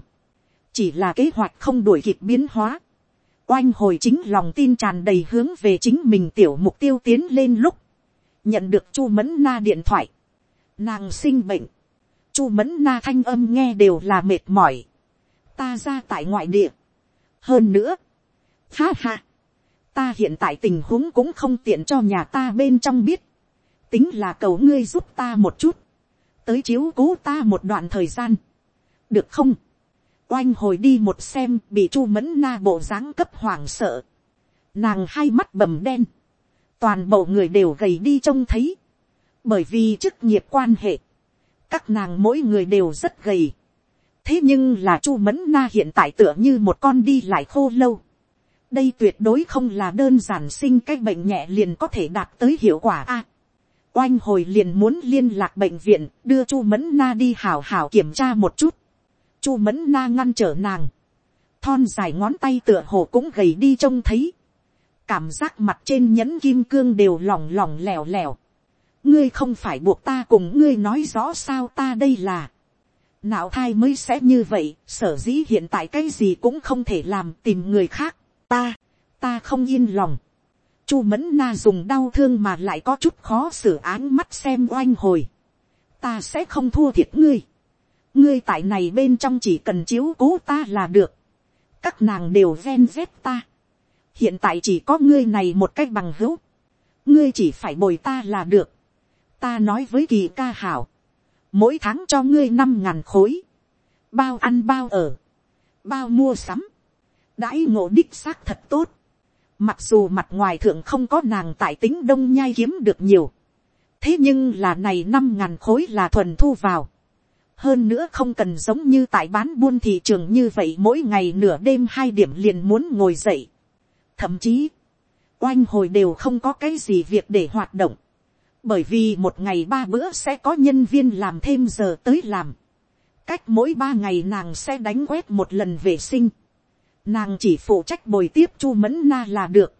chỉ là kế hoạch không đổi kịp biến hóa, oanh hồi chính lòng tin tràn đầy hướng về chính mình tiểu mục tiêu tiến lên lúc, nhận được chu mẫn na điện thoại, nàng sinh bệnh, chu mẫn na thanh âm nghe đều là mệt mỏi, ta ra tại ngoại địa, hơn nữa, ha ha, ta hiện tại tình huống cũng không tiện cho nhà ta bên trong biết, tính là cầu ngươi giúp ta một chút, tới chiếu cố ta một đoạn thời gian, được không, oanh hồi đi một xem bị chu mẫn na bộ dáng cấp hoảng sợ, nàng hai mắt bầm đen, toàn bộ người đều gầy đi trông thấy, bởi vì chức nghiệp quan hệ, các nàng mỗi người đều rất gầy, thế nhưng là chu mẫn na hiện tại tựa như một con đi lại khô lâu, đây tuyệt đối không là đơn giản sinh cái bệnh nhẹ liền có thể đạt tới hiệu quả a. oanh hồi liền muốn liên lạc bệnh viện đưa chu mẫn na đi hảo hảo kiểm tra một chút. chu mẫn na ngăn trở nàng. thon dài ngón tay tựa hồ cũng gầy đi trông thấy. cảm giác mặt trên nhẫn kim cương đều lỏng lỏng lẻo lẻo. ngươi không phải buộc ta cùng ngươi nói rõ sao ta đây là. não thai mới sẽ như vậy, sở dĩ hiện tại cái gì cũng không thể làm tìm người khác ta, ta không yên lòng. Chu mẫn na dùng đau thương mà lại có chút khó xử áng mắt xem oanh hồi. ta sẽ không thua thiệt ngươi. ngươi tại này bên trong chỉ cần chiếu cố ta là được. các nàng đều ven vét ta. hiện tại chỉ có ngươi này một cách bằng hữu. ngươi chỉ phải bồi ta là được. ta nói với kỳ ca hảo. mỗi tháng cho ngươi năm ngàn khối. bao ăn bao ở. bao mua sắm đãi ngộ đích xác thật tốt. Mặc dù mặt ngoài thượng không có nàng tại tính đông nhai kiếm được nhiều. Thế nhưng là này năm ngàn khối là thuần thu vào. Hơn nữa không cần giống như tại bán buôn thị trường như vậy mỗi ngày nửa đêm hai điểm liền muốn ngồi dậy. Thậm chí, oanh hồi đều không có cái gì việc để hoạt động. Bởi vì một ngày ba bữa sẽ có nhân viên làm thêm giờ tới làm. Cách mỗi ba ngày nàng sẽ đánh quét một lần vệ sinh nàng chỉ phụ trách bồi tiếp chu mẫn na là được.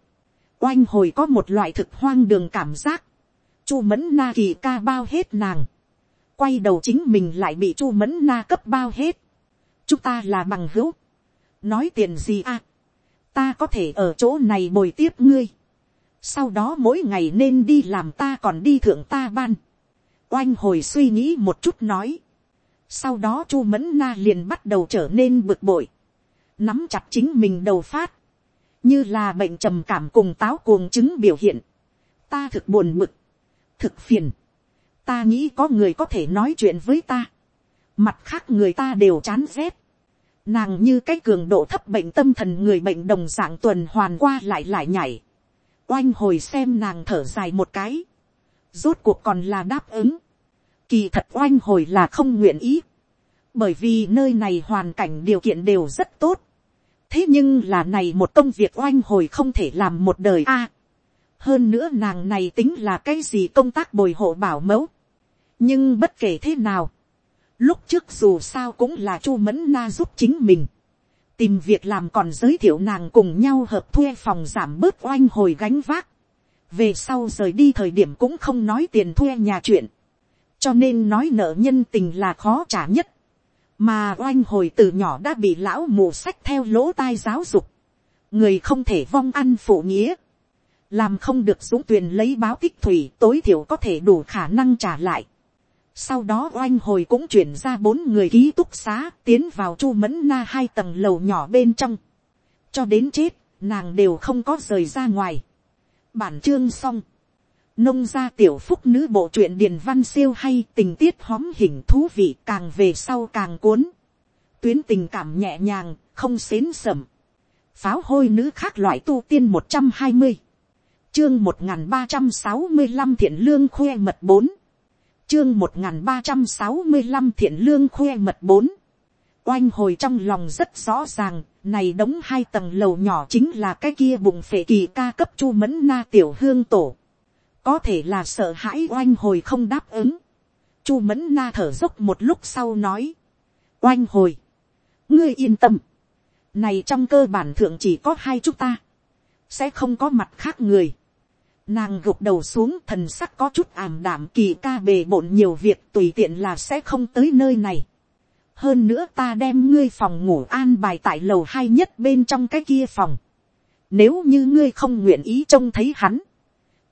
oanh hồi có một loại thực hoang đường cảm giác. chu mẫn na kỳ ca bao hết nàng. quay đầu chính mình lại bị chu mẫn na cấp bao hết. chúng ta là bằng hữu. nói tiền gì à. ta có thể ở chỗ này bồi tiếp ngươi. sau đó mỗi ngày nên đi làm ta còn đi thượng ta ban. oanh hồi suy nghĩ một chút nói. sau đó chu mẫn na liền bắt đầu trở nên bực bội nắm chặt chính mình đầu phát, như là bệnh trầm cảm cùng táo cuồng chứng biểu hiện. ta thực buồn mực, thực phiền, ta nghĩ có người có thể nói chuyện với ta, mặt khác người ta đều chán rét, nàng như cái cường độ thấp bệnh tâm thần người bệnh đồng dạng tuần hoàn qua lại lại nhảy, oanh hồi xem nàng thở dài một cái, rốt cuộc còn là đáp ứng, kỳ thật oanh hồi là không nguyện ý, bởi vì nơi này hoàn cảnh điều kiện đều rất tốt, thế nhưng là này một công việc oanh hồi không thể làm một đời a. hơn nữa nàng này tính là cái gì công tác bồi hộ bảo mẫu. nhưng bất kể thế nào, lúc trước dù sao cũng là chu mẫn na giúp chính mình. tìm việc làm còn giới thiệu nàng cùng nhau hợp thuê phòng giảm bớt oanh hồi gánh vác. về sau rời đi thời điểm cũng không nói tiền thuê nhà chuyện. cho nên nói nợ nhân tình là khó trả nhất mà oanh hồi từ nhỏ đã bị lão mù sách theo lỗ tai giáo dục. người không thể vong ăn phụ nghĩa làm không được dũng tuyền lấy báo tích thủy tối thiểu có thể đủ khả năng trả lại. Sau đó oanh hồi cũng chuyển ra bốn người ký túc xá tiến vào chu mẫn na hai tầng lầu nhỏ bên trong. Cho đến chết, nàng đều không có rời ra ngoài. Bản chương xong. Nông gia tiểu phúc nữ bộ truyện điền văn siêu hay tình tiết hóm hình thú vị càng về sau càng cuốn. Tuyến tình cảm nhẹ nhàng, không xến sẩm. Pháo hôi nữ khác loại tu tiên một trăm hai mươi chương một nghìn ba trăm sáu mươi năm thiện lương khoe mật bốn chương một nghìn ba trăm sáu mươi năm thiện lương khoe mật bốn oanh hồi trong lòng rất rõ ràng này đóng hai tầng lầu nhỏ chính là cái kia bụng phệ kỳ ca cấp chu mẫn na tiểu hương tổ có thể là sợ hãi oanh hồi không đáp ứng chu mẫn na thở dốc một lúc sau nói oanh hồi ngươi yên tâm này trong cơ bản thượng chỉ có hai chúng ta sẽ không có mặt khác người Nàng gục đầu xuống thần sắc có chút ảm đảm kỳ ca bề bộn nhiều việc tùy tiện là sẽ không tới nơi này. Hơn nữa ta đem ngươi phòng ngủ an bài tại lầu hai nhất bên trong cái kia phòng. Nếu như ngươi không nguyện ý trông thấy hắn.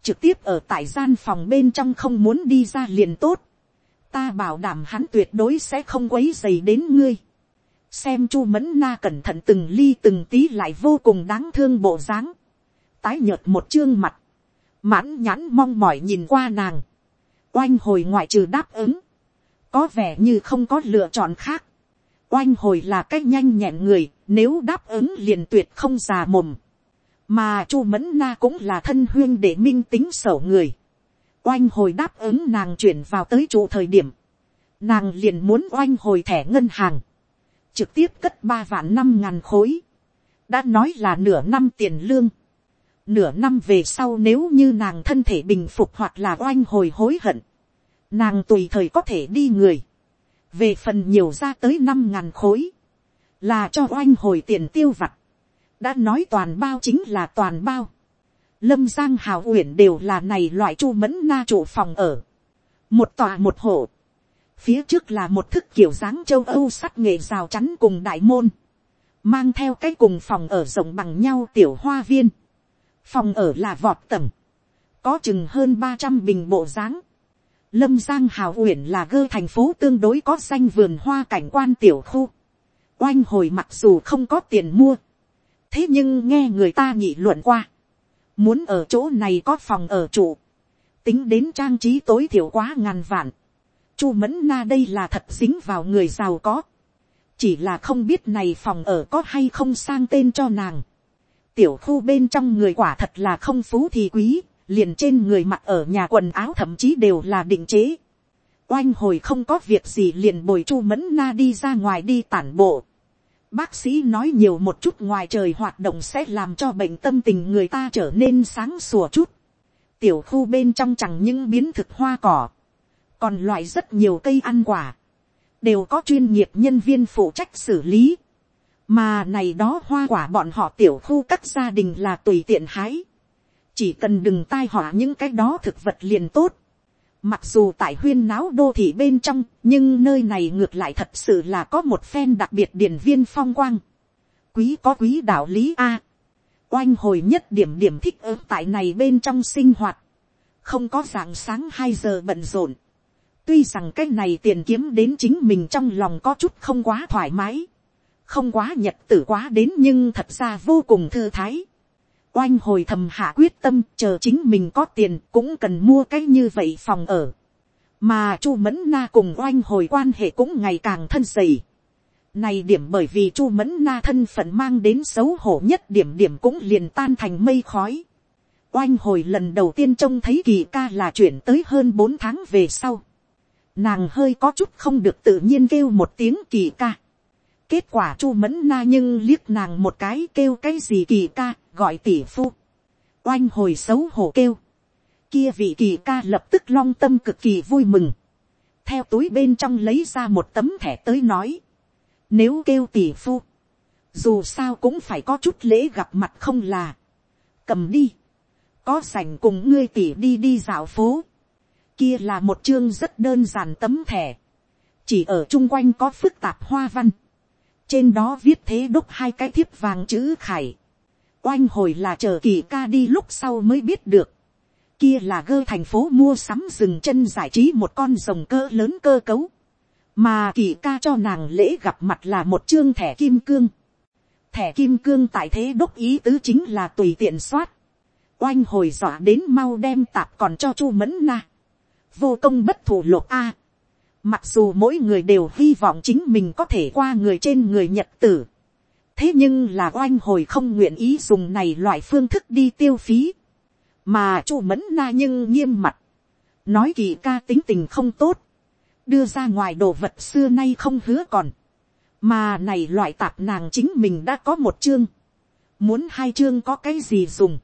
Trực tiếp ở tại gian phòng bên trong không muốn đi ra liền tốt. Ta bảo đảm hắn tuyệt đối sẽ không quấy dày đến ngươi. Xem chu mẫn na cẩn thận từng ly từng tí lại vô cùng đáng thương bộ dáng. Tái nhợt một chương mặt mãn nhãn mong mỏi nhìn qua nàng, oanh hồi ngoại trừ đáp ứng, có vẻ như không có lựa chọn khác, oanh hồi là cách nhanh nhẹn người, nếu đáp ứng liền tuyệt không già mồm, mà chu mẫn na cũng là thân huyên để minh tính sổ người, oanh hồi đáp ứng nàng chuyển vào tới trụ thời điểm, nàng liền muốn oanh hồi thẻ ngân hàng, trực tiếp cất ba vạn năm ngàn khối, đã nói là nửa năm tiền lương, nửa năm về sau nếu như nàng thân thể bình phục hoặc là oanh hồi hối hận, nàng tùy thời có thể đi người, về phần nhiều ra tới năm ngàn khối, là cho oanh hồi tiền tiêu vặt, đã nói toàn bao chính là toàn bao, lâm giang hào uyển đều là này loại chu mẫn na trụ phòng ở, một tòa một hộ, phía trước là một thức kiểu dáng châu âu sắt nghệ rào chắn cùng đại môn, mang theo cái cùng phòng ở rộng bằng nhau tiểu hoa viên, phòng ở là vọt tầng, có chừng hơn ba trăm bình bộ dáng. Lâm Giang Hào Uyển là gơ thành phố tương đối có danh vườn hoa cảnh quan tiểu khu. Oanh hồi mặc dù không có tiền mua. Thế nhưng nghe người ta nghị luận qua. Muốn ở chỗ này có phòng ở trụ. Tính đến trang trí tối thiểu quá ngàn vạn. Chu Mẫn Na đây là thật dính vào người giàu có. Chỉ là không biết này phòng ở có hay không sang tên cho nàng tiểu khu bên trong người quả thật là không phú thì quý, liền trên người mặc ở nhà quần áo thậm chí đều là định chế. Oanh hồi không có việc gì liền bồi chu mẫn na đi ra ngoài đi tản bộ. Bác sĩ nói nhiều một chút ngoài trời hoạt động sẽ làm cho bệnh tâm tình người ta trở nên sáng sủa chút. Tiểu khu bên trong chẳng những biến thực hoa cỏ, còn loại rất nhiều cây ăn quả, đều có chuyên nghiệp nhân viên phụ trách xử lý mà này đó hoa quả bọn họ tiểu khu các gia đình là tùy tiện hái, chỉ cần đừng tai họa những cái đó thực vật liền tốt. Mặc dù tại huyên náo đô thị bên trong, nhưng nơi này ngược lại thật sự là có một phen đặc biệt điển viên phong quang. Quý có quý đạo lý A. Oanh hồi nhất điểm điểm thích ứng tại này bên trong sinh hoạt. Không có dạng sáng 2 giờ bận rộn. Tuy rằng cái này tiền kiếm đến chính mình trong lòng có chút không quá thoải mái không quá nhật tử quá đến nhưng thật ra vô cùng thư thái oanh hồi thầm hạ quyết tâm chờ chính mình có tiền cũng cần mua cái như vậy phòng ở. mà chu mẫn na cùng oanh hồi quan hệ cũng ngày càng thân dày. này điểm bởi vì chu mẫn na thân phận mang đến xấu hổ nhất điểm điểm cũng liền tan thành mây khói. oanh hồi lần đầu tiên trông thấy kỳ ca là chuyển tới hơn bốn tháng về sau. nàng hơi có chút không được tự nhiên kêu một tiếng kỳ ca Kết quả chu mẫn na nhưng liếc nàng một cái kêu cái gì kỳ ca, gọi tỷ phu. oanh hồi xấu hổ kêu, kia vị kỳ ca lập tức long tâm cực kỳ vui mừng, theo túi bên trong lấy ra một tấm thẻ tới nói, nếu kêu tỷ phu, dù sao cũng phải có chút lễ gặp mặt không là, cầm đi, có sành cùng ngươi tỷ đi đi dạo phố, kia là một chương rất đơn giản tấm thẻ, chỉ ở chung quanh có phức tạp hoa văn, trên đó viết thế đúc hai cái thiếp vàng chữ khải, oanh hồi là chờ kỳ ca đi lúc sau mới biết được, kia là gơ thành phố mua sắm dừng chân giải trí một con rồng cơ lớn cơ cấu, mà kỳ ca cho nàng lễ gặp mặt là một chương thẻ kim cương, thẻ kim cương tại thế đúc ý tứ chính là tùy tiện soát, oanh hồi dọa đến mau đem tạp còn cho chu mẫn na, vô công bất thủ lột a, mặc dù mỗi người đều hy vọng chính mình có thể qua người trên người nhật tử, thế nhưng là oanh hồi không nguyện ý dùng này loại phương thức đi tiêu phí, mà chu mẫn na nhưng nghiêm mặt, nói kỳ ca tính tình không tốt, đưa ra ngoài đồ vật xưa nay không hứa còn, mà này loại tạp nàng chính mình đã có một chương, muốn hai chương có cái gì dùng,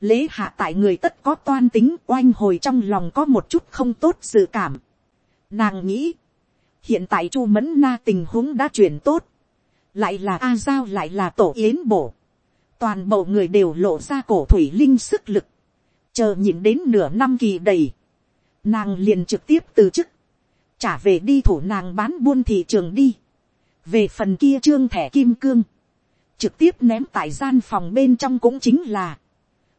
lễ hạ tại người tất có toan tính oanh hồi trong lòng có một chút không tốt dự cảm. Nàng nghĩ, hiện tại chu mẫn na tình huống đã chuyển tốt, lại là a giao lại là tổ yến bổ, toàn bộ người đều lộ ra cổ thủy linh sức lực, chờ nhìn đến nửa năm kỳ đầy, nàng liền trực tiếp từ chức, trả về đi thủ nàng bán buôn thị trường đi, về phần kia trương thẻ kim cương, trực tiếp ném tại gian phòng bên trong cũng chính là,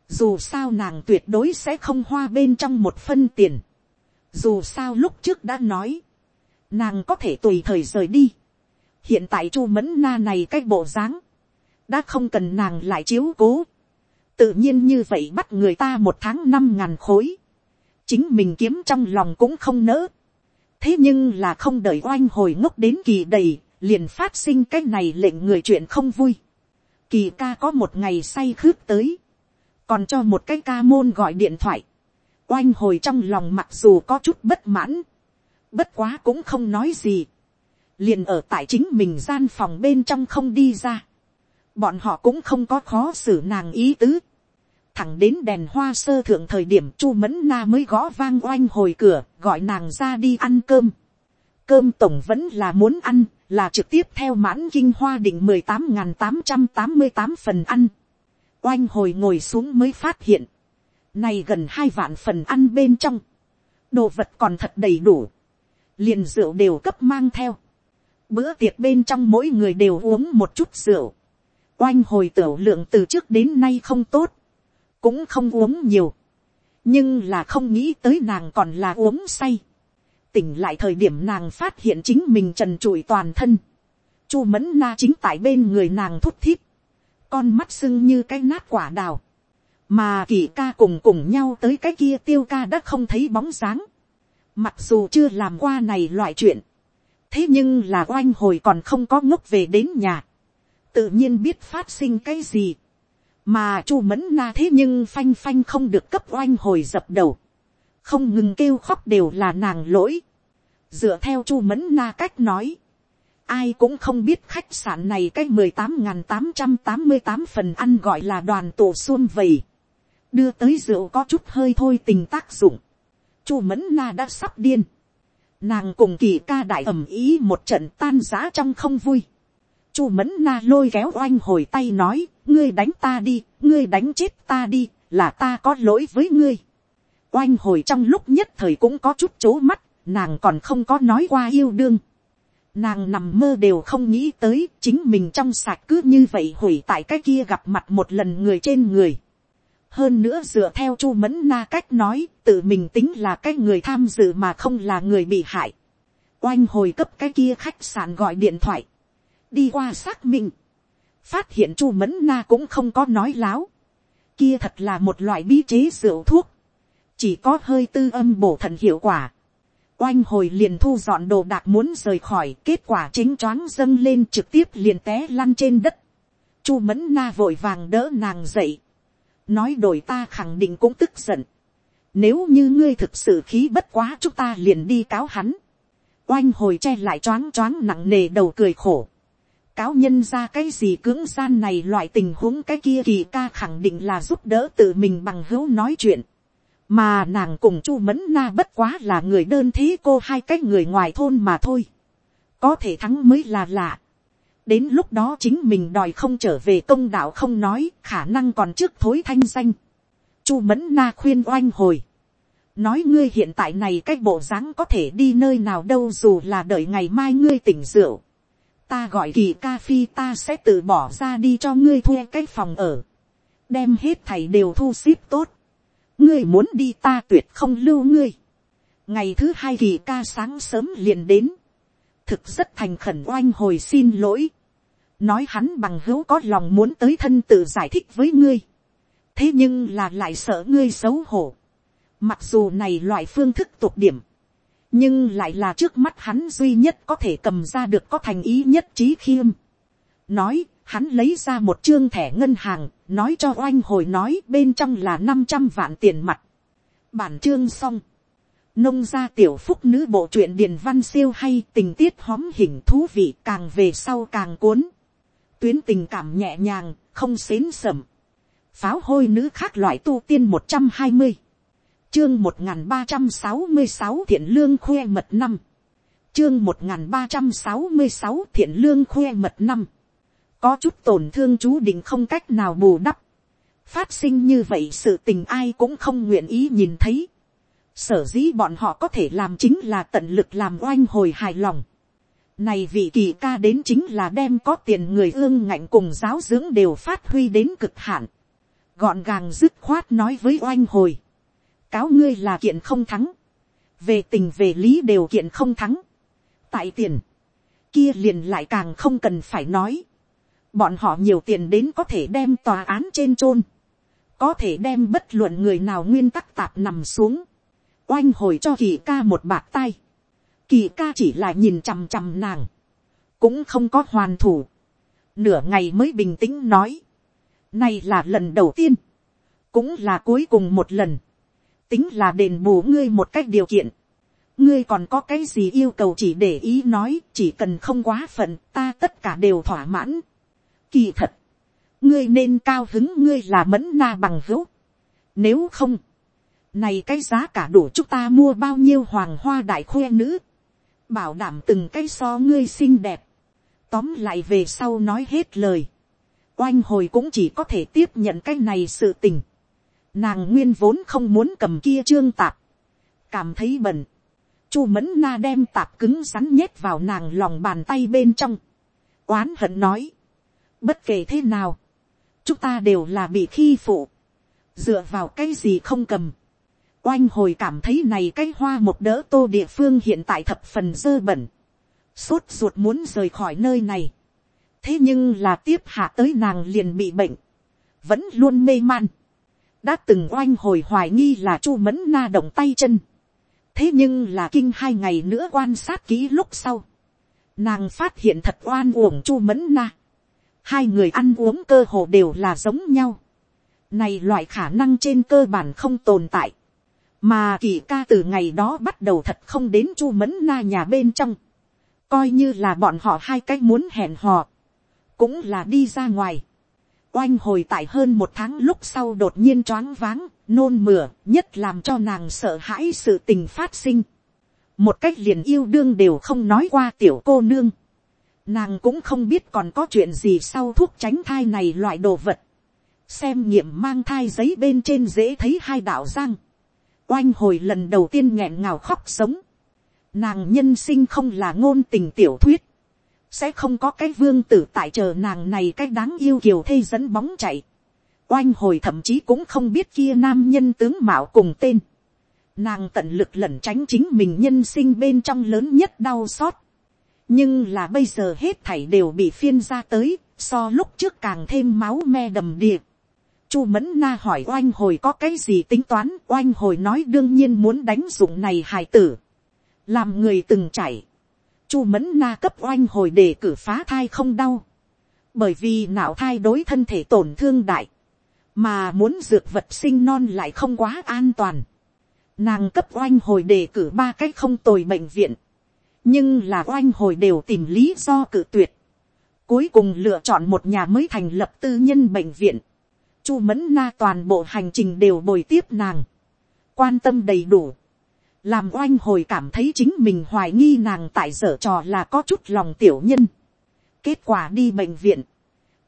dù sao nàng tuyệt đối sẽ không hoa bên trong một phân tiền. dù sao lúc trước đã nói, nàng có thể tùy thời rời đi hiện tại chu mẫn na này cái bộ dáng, đã không cần nàng lại chiếu cố. tự nhiên như vậy bắt người ta một tháng năm ngàn khối. chính mình kiếm trong lòng cũng không nỡ. thế nhưng là không đợi oanh hồi ngốc đến kỳ đầy, liền phát sinh cái này lệnh người chuyện không vui. kỳ ca có một ngày say khướt tới còn cho một cái ca môn gọi điện thoại, oanh hồi trong lòng mặc dù có chút bất mãn, bất quá cũng không nói gì, liền ở tại chính mình gian phòng bên trong không đi ra, bọn họ cũng không có khó xử nàng ý tứ, thẳng đến đèn hoa sơ thượng thời điểm chu mẫn na mới gõ vang oanh hồi cửa gọi nàng ra đi ăn cơm, cơm tổng vẫn là muốn ăn, là trực tiếp theo mãn kinh hoa định mười tám n g h n tám trăm tám mươi tám phần ăn. Oanh hồi ngồi xuống mới phát hiện, này gần hai vạn phần ăn bên trong, đồ vật còn thật đầy đủ, liền rượu đều cấp mang theo, bữa tiệc bên trong mỗi người đều uống một chút rượu, oanh hồi tiểu lượng từ trước đến nay không tốt, cũng không uống nhiều, nhưng là không nghĩ tới nàng còn là uống say, tỉnh lại thời điểm nàng phát hiện chính mình trần trụi toàn thân, chu mẫn na chính tại bên người nàng thúc thít, con mắt sưng như cái nát quả đào, mà kỳ ca cùng cùng nhau tới cái kia tiêu ca đã không thấy bóng dáng, mặc dù chưa làm qua này loại chuyện, thế nhưng là oanh hồi còn không có ngốc về đến nhà, tự nhiên biết phát sinh cái gì, mà chu mẫn na thế nhưng phanh phanh không được cấp oanh hồi dập đầu, không ngừng kêu khóc đều là nàng lỗi, dựa theo chu mẫn na cách nói, ai cũng không biết khách sạn này cái mười tám n tám trăm tám mươi tám phần ăn gọi là đoàn tổ xuân vầy. đưa tới rượu có chút hơi thôi tình tác dụng. chu mẫn na đã sắp điên nàng cùng kỳ ca đại ẩm ý một trận tan giá trong không vui. chu mẫn na lôi kéo oanh hồi tay nói, ngươi đánh ta đi, ngươi đánh chết ta đi, là ta có lỗi với ngươi. oanh hồi trong lúc nhất thời cũng có chút c mắt, nàng còn không có nói qua yêu đương Nàng nằm mơ đều không nghĩ tới chính mình trong sạch cứ như vậy hủy tại cái kia gặp mặt một lần người trên người. Hơn nữa dựa theo chu mẫn na cách nói tự mình tính là cái người tham dự mà không là người bị hại. Oanh hồi cấp cái kia khách sạn gọi điện thoại. Đi qua xác minh. Phát hiện chu mẫn na cũng không có nói láo. Kia thật là một loại bí chế rượu thuốc. Chỉ có hơi tư âm bổ thận hiệu quả oanh hồi liền thu dọn đồ đạc muốn rời khỏi, kết quả chính choáng dâng lên trực tiếp liền té lăn trên đất. Chu mẫn na vội vàng đỡ nàng dậy. Nói đổi ta khẳng định cũng tức giận. Nếu như ngươi thực sự khí bất quá chúng ta liền đi cáo hắn. Oanh hồi che lại choáng choáng nặng nề đầu cười khổ. cáo nhân ra cái gì cưỡng gian này loại tình huống cái kia kỳ ca khẳng định là giúp đỡ tự mình bằng hữu nói chuyện. Mà nàng cùng chu mẫn na bất quá là người đơn thế cô hai cái người ngoài thôn mà thôi. Có thể thắng mới là lạ. Đến lúc đó chính mình đòi không trở về công đạo không nói, khả năng còn trước thối thanh danh. chu mẫn na khuyên oanh hồi nói ngươi hiện tại này cái bộ dáng có thể đi nơi nào đâu dù là đợi ngày mai ngươi tỉnh rượu. ta gọi kỳ ca phi ta sẽ tự bỏ ra đi cho ngươi thuê cái phòng ở. đem hết thầy đều thu xếp tốt. ngươi muốn đi ta tuyệt không lưu ngươi. ngày thứ hai kỳ ca sáng sớm liền đến. thực rất thành khẩn oanh hồi xin lỗi nói hắn bằng hữu có lòng muốn tới thân tự giải thích với ngươi. thế nhưng là lại sợ ngươi xấu hổ Mặc dù này loại phương thức tục điểm. Nhưng lại là trước mắt hắn duy nhất có thể cầm ra được có thành ý nhất trí khiêm. Nói, hắn lấy ra một chương thẻ ngân hàng, nói cho oanh hồi nói bên trong là năm trăm vạn tiền mặt. Bản chương xong. Nông gia tiểu phúc nữ bộ truyện Điền Văn siêu hay tình tiết hóm hình thú vị càng về sau càng cuốn. Tuyến tình cảm nhẹ nhàng, không xến sầm. Pháo hôi nữ khác loại tu tiên một trăm hai mươi. Chương một nghìn ba trăm sáu mươi sáu thiện lương khoe mật năm, chương một nghìn ba trăm sáu mươi sáu thiện lương khoe mật năm, có chút tổn thương chú định không cách nào bù đắp, phát sinh như vậy sự tình ai cũng không nguyện ý nhìn thấy, sở dĩ bọn họ có thể làm chính là tận lực làm oanh hồi hài lòng, này vị kỳ ca đến chính là đem có tiền người ương ngạnh cùng giáo dưỡng đều phát huy đến cực hạn. Gọn gàng dứt khoát nói với oanh hồi. Cáo ngươi là kiện không thắng, về tình về lý đều kiện không thắng, tại tiền, kia liền lại càng không cần phải nói, bọn họ nhiều tiền đến có thể đem tòa án trên chôn, có thể đem bất luận người nào nguyên tắc tạp nằm xuống, oanh hồi cho kỳ ca một bạc tay, kỳ ca chỉ là nhìn chằm chằm nàng, cũng không có hoàn thủ, nửa ngày mới bình tĩnh nói, này là lần đầu tiên, cũng là cuối cùng một lần, tính là đền bù ngươi một cách điều kiện. ngươi còn có cái gì yêu cầu chỉ để ý nói, chỉ cần không quá phận, ta tất cả đều thỏa mãn. kỳ thật, ngươi nên cao hứng ngươi là mẫn na bằng hữu. nếu không, này cái giá cả đủ chúng ta mua bao nhiêu hoàng hoa đại khoe nữ, bảo đảm từng cái so ngươi xinh đẹp. tóm lại về sau nói hết lời. oanh hồi cũng chỉ có thể tiếp nhận cái này sự tình Nàng nguyên vốn không muốn cầm kia trương tạp. Cảm thấy bẩn. Chu mẫn na đem tạp cứng rắn nhét vào nàng lòng bàn tay bên trong. Oán hận nói. Bất kể thế nào. Chúng ta đều là bị khi phụ. Dựa vào cái gì không cầm. Oanh hồi cảm thấy này cái hoa một đỡ tô địa phương hiện tại thập phần dơ bẩn. Sốt ruột muốn rời khỏi nơi này. Thế nhưng là tiếp hạ tới nàng liền bị bệnh. Vẫn luôn mê man đã từng oanh hồi hoài nghi là chu mẫn na động tay chân. thế nhưng là kinh hai ngày nữa quan sát kỹ lúc sau. nàng phát hiện thật oan uổng chu mẫn na. hai người ăn uống cơ hồ đều là giống nhau. này loại khả năng trên cơ bản không tồn tại mà kỳ ca từ ngày đó bắt đầu thật không đến chu mẫn na nhà bên trong. coi như là bọn họ hai cách muốn hẹn hò. cũng là đi ra ngoài oanh hồi tại hơn một tháng lúc sau đột nhiên choáng váng, nôn mửa, nhất làm cho nàng sợ hãi sự tình phát sinh. Một cách liền yêu đương đều không nói qua tiểu cô nương. Nàng cũng không biết còn có chuyện gì sau thuốc tránh thai này loại đồ vật. Xem nghiệm mang thai giấy bên trên dễ thấy hai đạo giang. Oanh hồi lần đầu tiên nghẹn ngào khóc sống. Nàng nhân sinh không là ngôn tình tiểu thuyết sẽ không có cái vương tử tại chờ nàng này cái đáng yêu kiều thê dẫn bóng chạy. oanh hồi thậm chí cũng không biết kia nam nhân tướng mạo cùng tên. nàng tận lực lẩn tránh chính mình nhân sinh bên trong lớn nhất đau xót. nhưng là bây giờ hết thảy đều bị phiên ra tới, so lúc trước càng thêm máu me đầm đìa. Chu mẫn na hỏi oanh hồi có cái gì tính toán, oanh hồi nói đương nhiên muốn đánh dụng này hài tử. làm người từng chảy Chu mẫn na cấp oanh hồi để cử phá thai không đau. Bởi vì não thai đối thân thể tổn thương đại. Mà muốn dược vật sinh non lại không quá an toàn. Nàng cấp oanh hồi để cử ba cách không tồi bệnh viện. Nhưng là oanh hồi đều tìm lý do cử tuyệt. cuối cùng lựa chọn một nhà mới thành lập tư nhân bệnh viện, chu mẫn na toàn bộ hành trình đều bồi tiếp nàng, quan tâm đầy đủ, làm oanh hồi cảm thấy chính mình hoài nghi nàng tại dở trò là có chút lòng tiểu nhân. kết quả đi bệnh viện,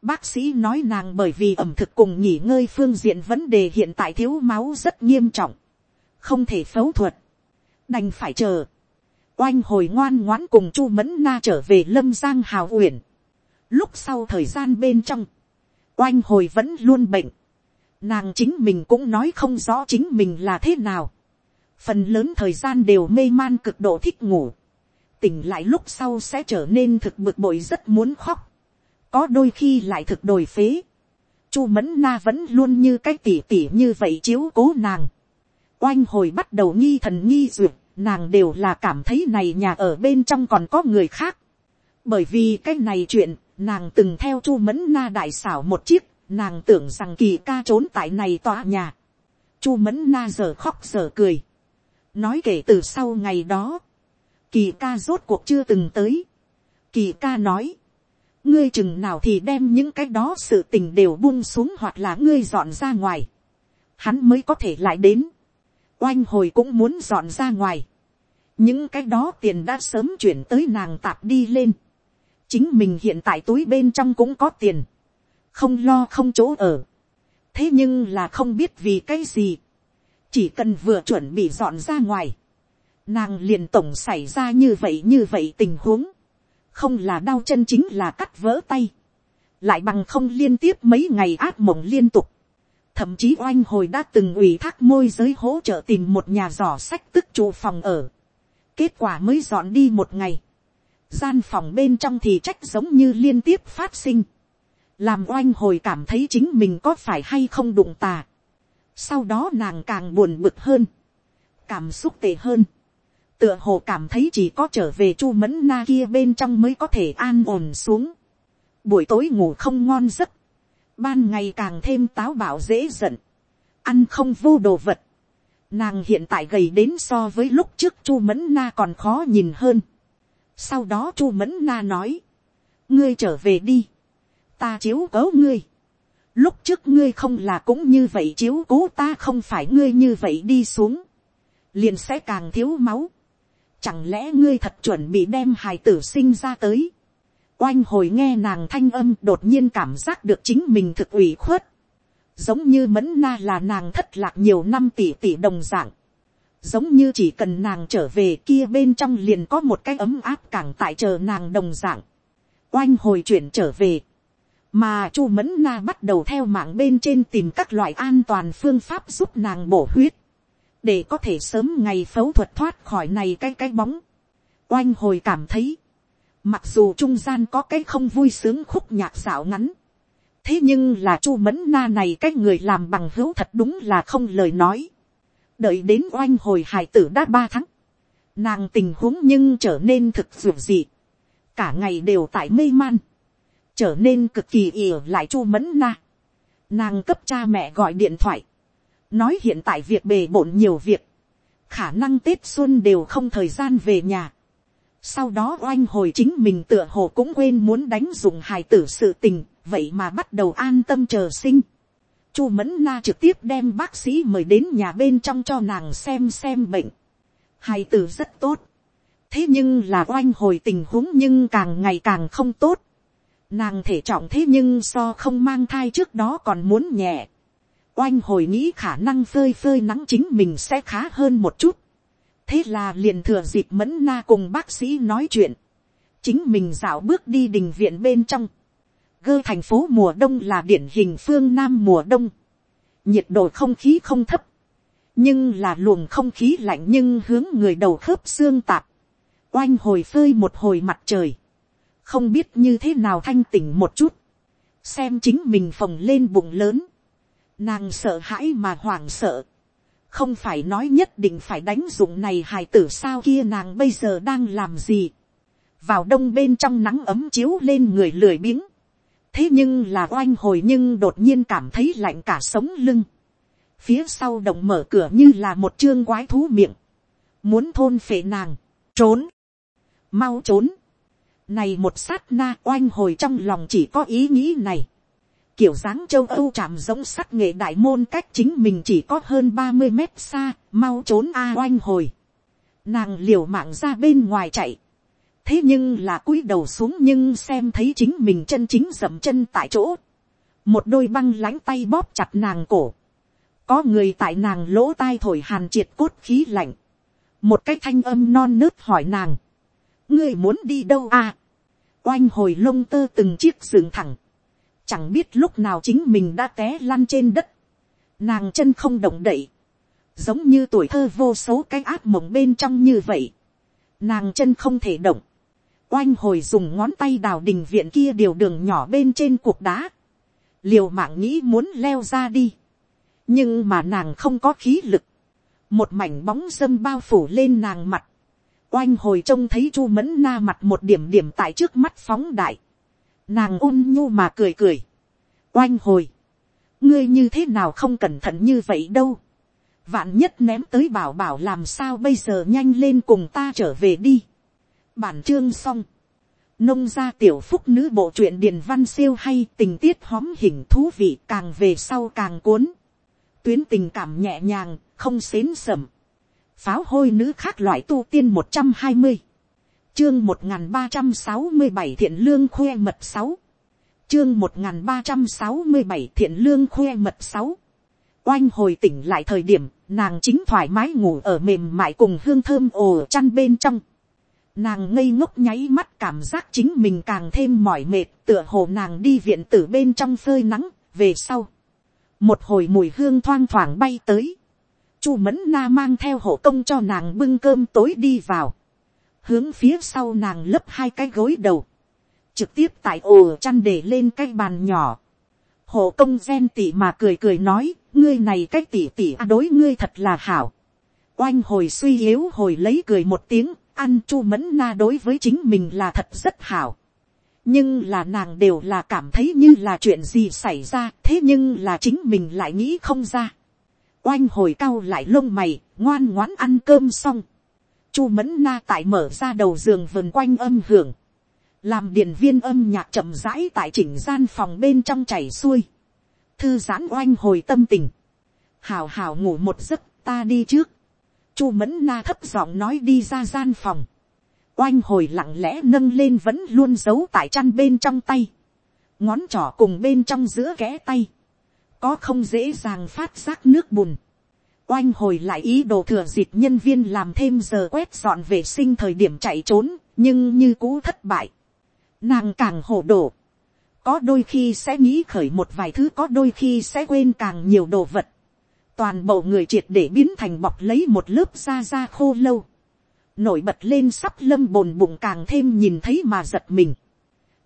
bác sĩ nói nàng bởi vì ẩm thực cùng nghỉ ngơi phương diện vấn đề hiện tại thiếu máu rất nghiêm trọng, không thể phẫu thuật, đành phải chờ. oanh hồi ngoan ngoãn cùng chu mẫn na trở về lâm giang hào uyển. lúc sau thời gian bên trong, oanh hồi vẫn luôn bệnh, nàng chính mình cũng nói không rõ chính mình là thế nào. Phần lớn thời gian đều mê man cực độ thích ngủ, tỉnh lại lúc sau sẽ trở nên thực bực bội rất muốn khóc, có đôi khi lại thực đồi phế, chu mẫn na vẫn luôn như cái tỉ tỉ như vậy chiếu cố nàng, oanh hồi bắt đầu nghi thần nghi duyệt, nàng đều là cảm thấy này nhà ở bên trong còn có người khác, bởi vì cái này chuyện, nàng từng theo chu mẫn na đại xảo một chiếc, nàng tưởng rằng kỳ ca trốn tại này tòa nhà, chu mẫn na giờ khóc giờ cười, nói kể từ sau ngày đó, kỳ ca rốt cuộc chưa từng tới. kỳ ca nói, ngươi chừng nào thì đem những cái đó sự tình đều buông xuống hoặc là ngươi dọn ra ngoài, hắn mới có thể lại đến. oanh hồi cũng muốn dọn ra ngoài, những cái đó tiền đã sớm chuyển tới nàng tạp đi lên chính mình hiện tại túi bên trong cũng có tiền, không lo không chỗ ở. thế nhưng là không biết vì cái gì, chỉ cần vừa chuẩn bị dọn ra ngoài, nàng liền tổng xảy ra như vậy như vậy tình huống, không là đau chân chính là cắt vỡ tay, lại bằng không liên tiếp mấy ngày ác mộng liên tục, thậm chí oanh hồi đã từng ủy thác môi giới hỗ trợ tìm một nhà giỏ sách tức trụ phòng ở, kết quả mới dọn đi một ngày, gian phòng bên trong thì trách giống như liên tiếp phát sinh, làm oanh hồi cảm thấy chính mình có phải hay không đụng tà, sau đó nàng càng buồn bực hơn. Cảm xúc tệ hơn. Tựa hồ cảm thấy chỉ có trở về chu mẫn na kia bên trong mới có thể an ổn xuống. Buổi tối ngủ không ngon giấc. Ban ngày càng thêm táo bạo dễ giận. Ăn không vô đồ vật. Nàng hiện tại gầy đến so với lúc trước chu mẫn na còn khó nhìn hơn. Sau đó chu mẫn na nói. Ngươi trở về đi. Ta chiếu cố ngươi lúc trước ngươi không là cũng như vậy chiếu cố ta không phải ngươi như vậy đi xuống, liền sẽ càng thiếu máu. Chẳng lẽ ngươi thật chuẩn bị đem hài tử sinh ra tới. Oanh hồi nghe nàng thanh âm đột nhiên cảm giác được chính mình thực ủy khuất. Giống như mẫn na là nàng thất lạc nhiều năm tỷ tỷ đồng dạng. Giống như chỉ cần nàng trở về kia bên trong liền có một cái ấm áp càng tại chờ nàng đồng dạng. Oanh hồi chuyển trở về mà chu mẫn na bắt đầu theo mạng bên trên tìm các loại an toàn phương pháp giúp nàng bổ huyết, để có thể sớm ngày phẫu thuật thoát khỏi này cái cái bóng. oanh hồi cảm thấy, mặc dù trung gian có cái không vui sướng khúc nhạc xảo ngắn, thế nhưng là chu mẫn na này cái người làm bằng hữu thật đúng là không lời nói đợi đến oanh hồi hải tử đã ba tháng, nàng tình huống nhưng trở nên thực dụng dị, cả ngày đều tại mê man trở nên cực kỳ ỉa lại chu mẫn na. Nàng cấp cha mẹ gọi điện thoại, nói hiện tại việc bề bộn nhiều việc, khả năng tết xuân đều không thời gian về nhà. Sau đó oanh hồi chính mình tựa hồ cũng quên muốn đánh dùng hài tử sự tình, vậy mà bắt đầu an tâm chờ sinh. Chu Mẫn Na trực tiếp đem bác sĩ mời đến nhà bên trong cho nàng xem xem bệnh. Hài tử rất tốt. Thế nhưng là oanh hồi tình huống nhưng càng ngày càng không tốt. Nàng thể trọng thế nhưng so không mang thai trước đó còn muốn nhẹ. Oanh hồi nghĩ khả năng phơi phơi nắng chính mình sẽ khá hơn một chút. Thế là liền thừa dịp mẫn na cùng bác sĩ nói chuyện. Chính mình dạo bước đi đình viện bên trong. Gơ thành phố mùa đông là điển hình phương Nam mùa đông. Nhiệt độ không khí không thấp. Nhưng là luồng không khí lạnh nhưng hướng người đầu khớp xương tạp. Oanh hồi phơi một hồi mặt trời không biết như thế nào thanh tỉnh một chút, xem chính mình phồng lên bụng lớn, nàng sợ hãi mà hoảng sợ, không phải nói nhất định phải đánh dụng này hài tử sao kia nàng bây giờ đang làm gì, vào đông bên trong nắng ấm chiếu lên người lười biếng, thế nhưng là oanh hồi nhưng đột nhiên cảm thấy lạnh cả sống lưng, phía sau động mở cửa như là một chương quái thú miệng, muốn thôn phệ nàng, trốn, mau trốn, Này một sát na oanh hồi trong lòng chỉ có ý nghĩ này. Kiểu dáng châu Âu chạm giống sắt nghệ đại môn cách chính mình chỉ có hơn ba mươi mét xa, mau trốn a oanh hồi. Nàng liều mạng ra bên ngoài chạy. Thế nhưng là cúi đầu xuống nhưng xem thấy chính mình chân chính dậm chân tại chỗ. Một đôi băng lãnh tay bóp chặt nàng cổ. Có người tại nàng lỗ tai thổi hàn triệt cốt khí lạnh. Một cái thanh âm non nớt hỏi nàng. Ngươi muốn đi đâu à? Oanh hồi lông tơ từng chiếc giường thẳng. Chẳng biết lúc nào chính mình đã té lăn trên đất. Nàng chân không động đậy. Giống như tuổi thơ vô số cái áp mộng bên trong như vậy. Nàng chân không thể động. Oanh hồi dùng ngón tay đào đình viện kia điều đường nhỏ bên trên cục đá. Liều mạng nghĩ muốn leo ra đi. Nhưng mà nàng không có khí lực. Một mảnh bóng dâm bao phủ lên nàng mặt oanh hồi trông thấy chu mẫn na mặt một điểm điểm tại trước mắt phóng đại. nàng ôn nhu mà cười cười. oanh hồi, ngươi như thế nào không cẩn thận như vậy đâu. vạn nhất ném tới bảo bảo làm sao bây giờ nhanh lên cùng ta trở về đi bản chương xong. nông gia tiểu phúc nữ bộ truyện điền văn siêu hay tình tiết hóm hình thú vị càng về sau càng cuốn. tuyến tình cảm nhẹ nhàng, không xến sầm pháo hôi nữ khác loại tu tiên một trăm hai mươi, chương một n ba trăm sáu mươi bảy thiện lương khoe mật sáu, chương một n ba trăm sáu mươi bảy thiện lương khoe mật sáu, oanh hồi tỉnh lại thời điểm, nàng chính thoải mái ngủ ở mềm mại cùng hương thơm ồ chăn bên trong. Nàng ngây ngốc nháy mắt cảm giác chính mình càng thêm mỏi mệt, tựa hồ nàng đi viện tử bên trong phơi nắng, về sau. Một hồi mùi hương thoang thoảng bay tới. Chu mẫn na mang theo hộ công cho nàng bưng cơm tối đi vào, hướng phía sau nàng lấp hai cái gối đầu, trực tiếp tại ồ chăn để lên cái bàn nhỏ, hộ công gen tỉ mà cười cười nói, ngươi này cái tỉ tỉ à đối ngươi thật là hảo, oanh hồi suy yếu hồi lấy cười một tiếng, ăn chu mẫn na đối với chính mình là thật rất hảo, nhưng là nàng đều là cảm thấy như là chuyện gì xảy ra thế nhưng là chính mình lại nghĩ không ra oanh hồi cao lại lông mày, ngoan ngoãn ăn cơm xong. Chu mẫn na tại mở ra đầu giường vườn quanh âm hưởng. Làm điền viên âm nhạc chậm rãi tại chỉnh gian phòng bên trong chảy xuôi. Thư giãn oanh hồi tâm tình. Hào hào ngủ một giấc, ta đi trước. Chu mẫn na thấp giọng nói đi ra gian phòng. Oanh hồi lặng lẽ nâng lên vẫn luôn giấu tại chăn bên trong tay. Ngón trỏ cùng bên trong giữa kẽ tay có không dễ dàng phát giác nước bùn. Oanh hồi lại ý đồ thừa dịp nhân viên làm thêm giờ quét dọn vệ sinh thời điểm chạy trốn, nhưng như cũ thất bại. Nàng càng hổ đổ. Có đôi khi sẽ nghĩ khởi một vài thứ có đôi khi sẽ quên càng nhiều đồ vật. Toàn bộ người triệt để biến thành bọc lấy một lớp da da khô lâu. Nổi bật lên sắp lâm bồn bụng càng thêm nhìn thấy mà giật mình.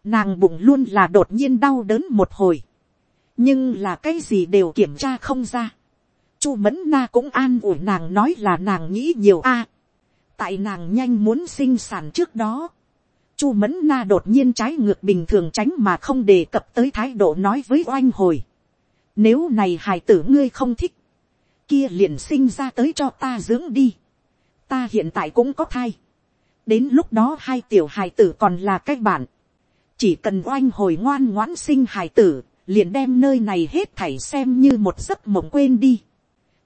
Nàng bụng luôn là đột nhiên đau đớn một hồi nhưng là cái gì đều kiểm tra không ra. chu mẫn na cũng an ủi nàng nói là nàng nghĩ nhiều a. tại nàng nhanh muốn sinh sản trước đó. chu mẫn na đột nhiên trái ngược bình thường tránh mà không đề cập tới thái độ nói với oanh hồi. nếu này hài tử ngươi không thích, kia liền sinh ra tới cho ta dưỡng đi. ta hiện tại cũng có thai. đến lúc đó hai tiểu hài tử còn là cái bản. chỉ cần oanh hồi ngoan ngoãn sinh hài tử liền đem nơi này hết thảy xem như một giấc mộng quên đi.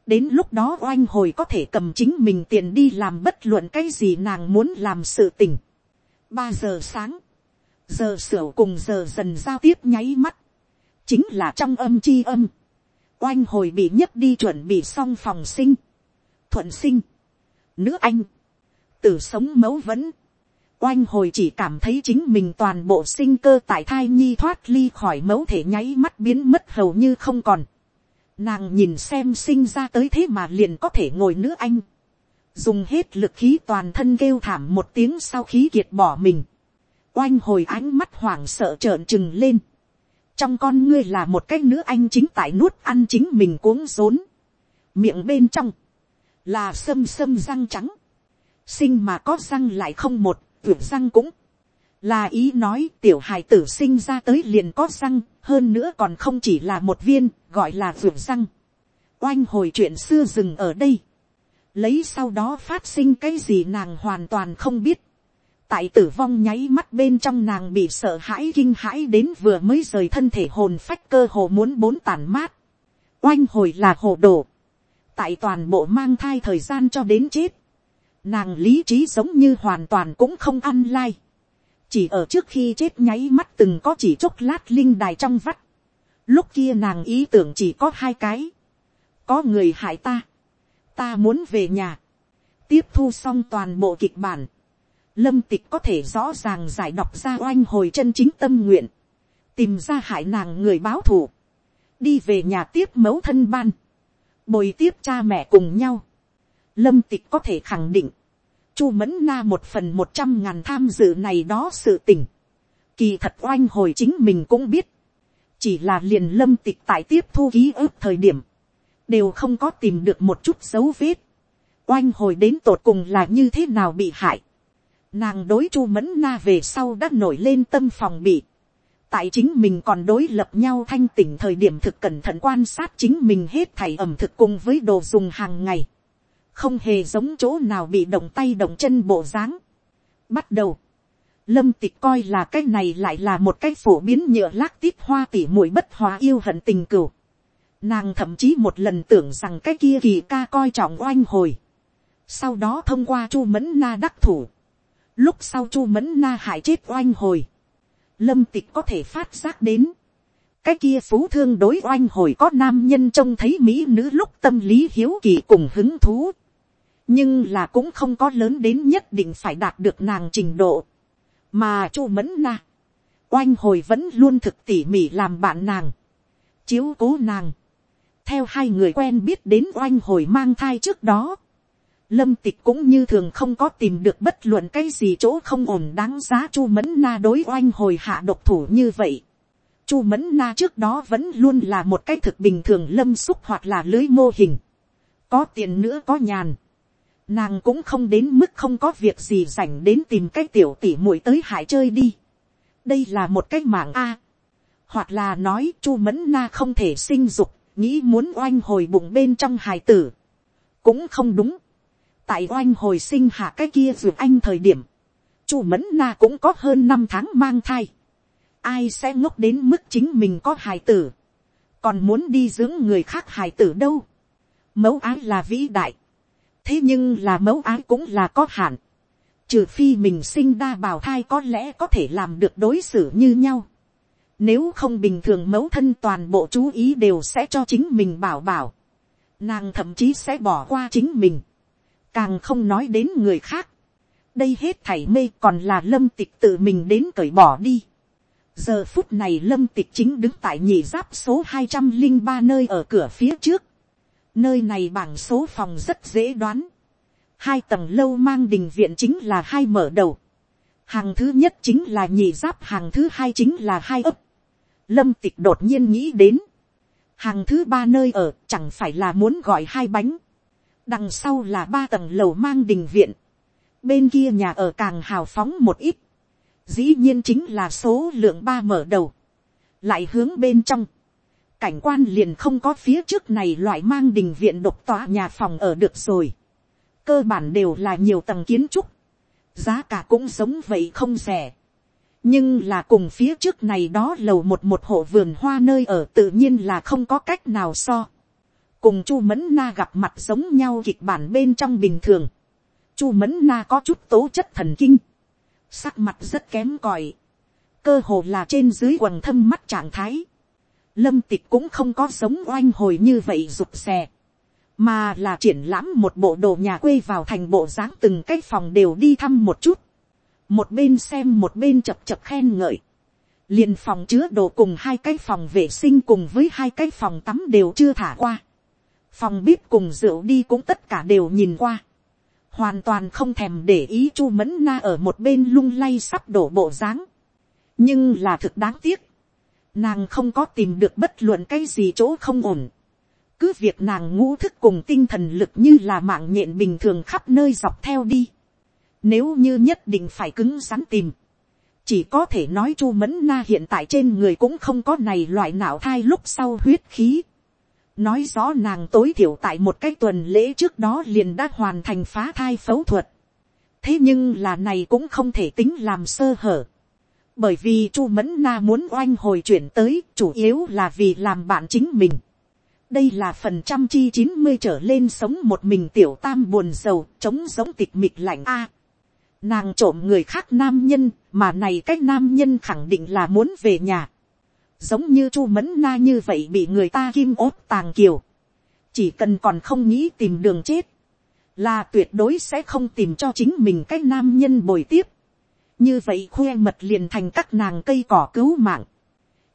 đến lúc đó oanh hồi có thể cầm chính mình tiền đi làm bất luận cái gì nàng muốn làm sự tình. ba giờ sáng, giờ sửa cùng giờ dần giao tiếp nháy mắt, chính là trong âm chi âm oanh hồi bị nhấc đi chuẩn bị xong phòng sinh, thuận sinh, nữ anh, tử sống mấu vẫn, oanh hồi chỉ cảm thấy chính mình toàn bộ sinh cơ tại thai nhi thoát ly khỏi mẫu thể nháy mắt biến mất hầu như không còn. Nàng nhìn xem sinh ra tới thế mà liền có thể ngồi nữa anh. Dùng hết lực khí toàn thân kêu thảm một tiếng sau khí kiệt bỏ mình. Oanh hồi ánh mắt hoảng sợ trợn trừng lên. Trong con ngươi là một cái nữ anh chính tại nuốt ăn chính mình cuống rốn. Miệng bên trong. Là sâm sâm răng trắng. Sinh mà có răng lại không một vượt răng cũng là ý nói tiểu hài tử sinh ra tới liền có răng, hơn nữa còn không chỉ là một viên, gọi là vượt răng. Oanh hồi chuyện xưa dừng ở đây. Lấy sau đó phát sinh cái gì nàng hoàn toàn không biết tại tử vong nháy mắt bên trong nàng bị sợ hãi kinh hãi đến vừa mới rời thân thể hồn phách cơ hồ muốn bốn tàn mát, oanh hồi là hồ đồ, tại toàn bộ mang thai thời gian cho đến chết, nàng lý trí giống như hoàn toàn cũng không ăn lai, chỉ ở trước khi chết nháy mắt từng có chỉ chốc lát linh đài trong vắt, lúc kia nàng ý tưởng chỉ có hai cái, có người hại ta, ta muốn về nhà, tiếp thu xong toàn bộ kịch bản, lâm tịch có thể rõ ràng giải đọc ra oanh hồi chân chính tâm nguyện, tìm ra hại nàng người báo thù, đi về nhà tiếp mẫu thân ban, bồi tiếp cha mẹ cùng nhau, lâm tịch có thể khẳng định, chu mẫn na một phần một trăm ngàn tham dự này đó sự tình, kỳ thật oanh hồi chính mình cũng biết, chỉ là liền lâm tịch tại tiếp thu ký ức thời điểm, đều không có tìm được một chút dấu vết, oanh hồi đến tột cùng là như thế nào bị hại, nàng đối chu mẫn na về sau đã nổi lên tâm phòng bị, tại chính mình còn đối lập nhau thanh tỉnh thời điểm thực cẩn thận quan sát chính mình hết thảy ẩm thực cùng với đồ dùng hàng ngày, không hề giống chỗ nào bị động tay động chân bộ dáng. Bắt đầu, lâm tịch coi là cái này lại là một cái phổ biến nhựa lác tít hoa tỉ mũi bất hòa yêu hận tình cửu Nàng thậm chí một lần tưởng rằng cái kia kỳ ca coi trọng oanh hồi. Sau đó thông qua chu mẫn na đắc thủ. Lúc sau chu mẫn na hại chết oanh hồi. Lâm tịch có thể phát giác đến, cái kia phú thương đối oanh hồi có nam nhân trông thấy mỹ nữ lúc tâm lý hiếu kỳ cùng hứng thú, nhưng là cũng không có lớn đến nhất định phải đạt được nàng trình độ, mà chu mẫn na, oanh hồi vẫn luôn thực tỉ mỉ làm bạn nàng, chiếu cố nàng, theo hai người quen biết đến oanh hồi mang thai trước đó, lâm tịch cũng như thường không có tìm được bất luận cái gì chỗ không ổn đáng giá chu mẫn na đối oanh hồi hạ độc thủ như vậy. chu mẫn na trước đó vẫn luôn là một cái thực bình thường lâm xúc hoặc là lưới mô hình. có tiền nữa có nhàn. nàng cũng không đến mức không có việc gì dành đến tìm cái tiểu tỉ muội tới hại chơi đi. đây là một cái mạng a. hoặc là nói chu mẫn na không thể sinh dục, nghĩ muốn oanh hồi bụng bên trong hài tử. cũng không đúng tại oanh hồi sinh hạ cái kia ruột anh thời điểm, chu mẫn na cũng có hơn năm tháng mang thai. ai sẽ ngốc đến mức chính mình có hài tử, còn muốn đi dưỡng người khác hài tử đâu. mẫu ái là vĩ đại, thế nhưng là mẫu ái cũng là có hạn. trừ phi mình sinh đa bào thai có lẽ có thể làm được đối xử như nhau. Nếu không bình thường mẫu thân toàn bộ chú ý đều sẽ cho chính mình bảo bảo. Nàng thậm chí sẽ bỏ qua chính mình càng không nói đến người khác. đây hết thảy mê còn là lâm tịch tự mình đến cởi bỏ đi. giờ phút này lâm tịch chính đứng tại nhị giáp số hai trăm linh ba nơi ở cửa phía trước. nơi này bảng số phòng rất dễ đoán. hai tầng lâu mang đình viện chính là hai mở đầu. hàng thứ nhất chính là nhị giáp, hàng thứ hai chính là hai ấp. lâm tịch đột nhiên nghĩ đến. hàng thứ ba nơi ở chẳng phải là muốn gọi hai bánh đằng sau là ba tầng lầu mang đình viện, bên kia nhà ở càng hào phóng một ít, dĩ nhiên chính là số lượng ba mở đầu, lại hướng bên trong, cảnh quan liền không có phía trước này loại mang đình viện độc tòa nhà phòng ở được rồi, cơ bản đều là nhiều tầng kiến trúc, giá cả cũng giống vậy không rẻ, nhưng là cùng phía trước này đó lầu một một hộ vườn hoa nơi ở tự nhiên là không có cách nào so cùng chu mẫn na gặp mặt giống nhau kịch bản bên trong bình thường. chu mẫn na có chút tố chất thần kinh, sắc mặt rất kém còi, cơ hồ là trên dưới quần thâm mắt trạng thái. lâm tịch cũng không có giống oanh hồi như vậy rụt xè, mà là triển lãm một bộ đồ nhà quê vào thành bộ dáng từng cái phòng đều đi thăm một chút, một bên xem một bên chập chập khen ngợi, liền phòng chứa đồ cùng hai cái phòng vệ sinh cùng với hai cái phòng tắm đều chưa thả qua phòng bếp cùng rượu đi cũng tất cả đều nhìn qua, hoàn toàn không thèm để ý chu mẫn na ở một bên lung lay sắp đổ bộ dáng, nhưng là thực đáng tiếc, nàng không có tìm được bất luận cái gì chỗ không ổn, cứ việc nàng ngũ thức cùng tinh thần lực như là mạng nhện bình thường khắp nơi dọc theo đi, nếu như nhất định phải cứng rắn tìm, chỉ có thể nói chu mẫn na hiện tại trên người cũng không có này loại não thai lúc sau huyết khí nói rõ nàng tối thiểu tại một cái tuần lễ trước đó liền đã hoàn thành phá thai phẫu thuật. thế nhưng là này cũng không thể tính làm sơ hở, bởi vì chu mẫn na muốn oanh hồi chuyển tới chủ yếu là vì làm bạn chính mình. đây là phần trăm chi chín mươi trở lên sống một mình tiểu tam buồn giàu chống giống tịch mịch lạnh a. nàng trộm người khác nam nhân mà này cái nam nhân khẳng định là muốn về nhà giống như chu mẫn na như vậy bị người ta kim ốt tàng kiều. chỉ cần còn không nghĩ tìm đường chết, là tuyệt đối sẽ không tìm cho chính mình cái nam nhân bồi tiếp như vậy khoe mật liền thành các nàng cây cỏ cứu mạng.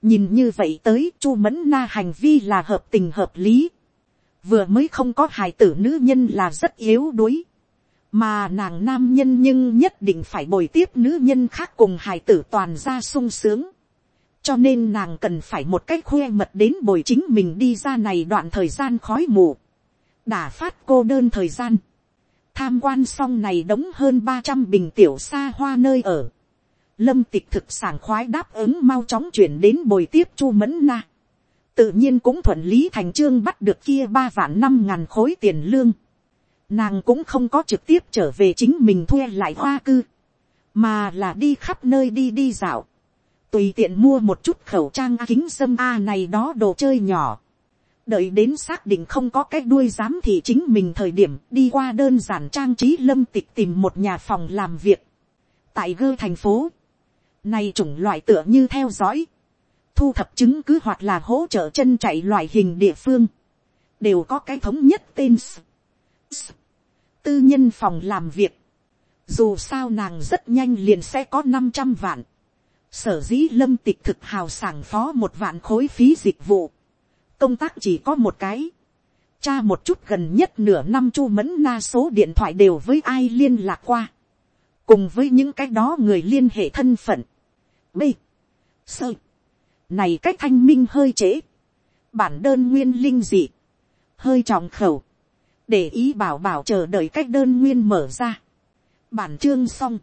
nhìn như vậy tới, chu mẫn na hành vi là hợp tình hợp lý. vừa mới không có hài tử nữ nhân là rất yếu đuối. mà nàng nam nhân nhưng nhất định phải bồi tiếp nữ nhân khác cùng hài tử toàn ra sung sướng cho nên nàng cần phải một cách khoe mật đến bồi chính mình đi ra này đoạn thời gian khói mù. đả phát cô đơn thời gian tham quan xong này đóng hơn ba trăm bình tiểu xa hoa nơi ở. Lâm tịch thực sảng khoái đáp ứng mau chóng chuyển đến bồi tiếp chu mẫn na. Tự nhiên cũng thuận lý thành trương bắt được kia ba vạn năm ngàn khối tiền lương. Nàng cũng không có trực tiếp trở về chính mình thuê lại hoa cư. Mà là đi khắp nơi đi đi dạo. Tùy tiện mua một chút khẩu trang kính dâm A này đó đồ chơi nhỏ đợi đến xác định không có cái đuôi giám thị chính mình thời điểm, đi qua đơn giản trang trí lâm tịch tìm một nhà phòng làm việc tại gơ thành phố, này chủng loại tựa như theo dõi thu thập chứng cứ hoặc là hỗ trợ chân chạy loại hình địa phương đều có cái thống nhất tên S. S. tư nhân phòng làm việc dù sao nàng rất nhanh liền sẽ có năm trăm vạn sở dĩ lâm tịch thực hào sảng phó một vạn khối phí dịch vụ công tác chỉ có một cái. Cha một chút gần nhất nửa năm chu mẫn na số điện thoại đều với ai liên lạc qua. Cùng với những cái đó người liên hệ thân phận. B. Sơ. Này cách thanh minh hơi trễ. Bản đơn nguyên linh dị. Hơi trọng khẩu. Để ý bảo bảo chờ đợi cách đơn nguyên mở ra. Bản chương xong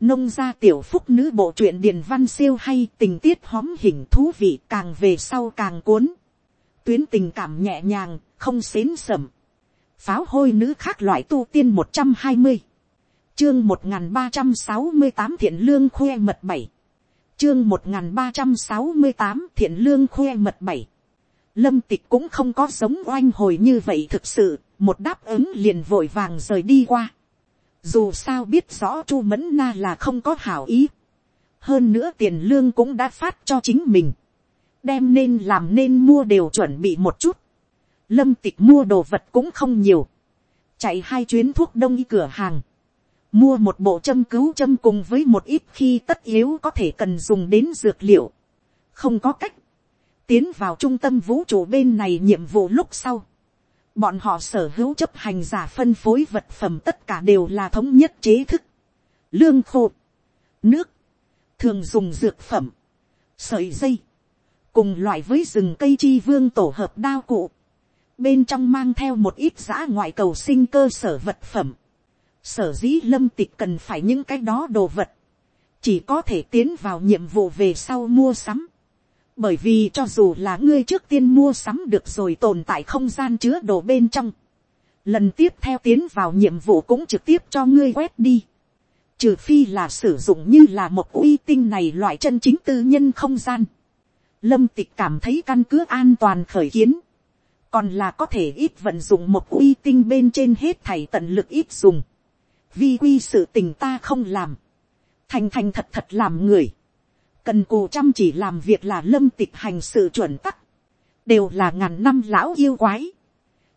nông gia tiểu phúc nữ bộ truyện điền văn siêu hay tình tiết hóm hình thú vị càng về sau càng cuốn tuyến tình cảm nhẹ nhàng, không xến sầm. Pháo hôi nữ khác loại tu tiên một trăm hai mươi Chương một ba trăm sáu mươi tám thiện lương khoe mật bảy Chương một ba trăm sáu mươi tám thiện lương khoe mật bảy Lâm tịch cũng không có giống oanh hồi như vậy thực sự, một đáp ứng liền vội vàng rời đi qua. Dù sao biết rõ chu mẫn na là không có hảo ý. Hơn nữa tiền lương cũng đã phát cho chính mình đem nên làm nên mua đều chuẩn bị một chút. Lâm tịch mua đồ vật cũng không nhiều. Chạy hai chuyến thuốc đông y cửa hàng. Mua một bộ châm cứu châm cùng với một ít khi tất yếu có thể cần dùng đến dược liệu. Không có cách. Tiến vào trung tâm vũ trụ bên này nhiệm vụ lúc sau. Bọn họ sở hữu chấp hành giả phân phối vật phẩm tất cả đều là thống nhất chế thức. Lương khô. Nước. Thường dùng dược phẩm. Sợi dây cùng loại với rừng cây chi vương tổ hợp đao cụ, bên trong mang theo một ít giã ngoại cầu sinh cơ sở vật phẩm, sở dĩ lâm tịch cần phải những cái đó đồ vật, chỉ có thể tiến vào nhiệm vụ về sau mua sắm, bởi vì cho dù là ngươi trước tiên mua sắm được rồi tồn tại không gian chứa đồ bên trong, lần tiếp theo tiến vào nhiệm vụ cũng trực tiếp cho ngươi quét đi, trừ phi là sử dụng như là một uy tinh này loại chân chính tư nhân không gian, lâm tịch cảm thấy căn cứ an toàn khởi kiến, còn là có thể ít vận dụng một uy tinh bên trên hết thảy tận lực ít dùng, vì quy sự tình ta không làm, thành thành thật thật làm người, cần cù chăm chỉ làm việc là lâm tịch hành sự chuẩn tắc, đều là ngàn năm lão yêu quái,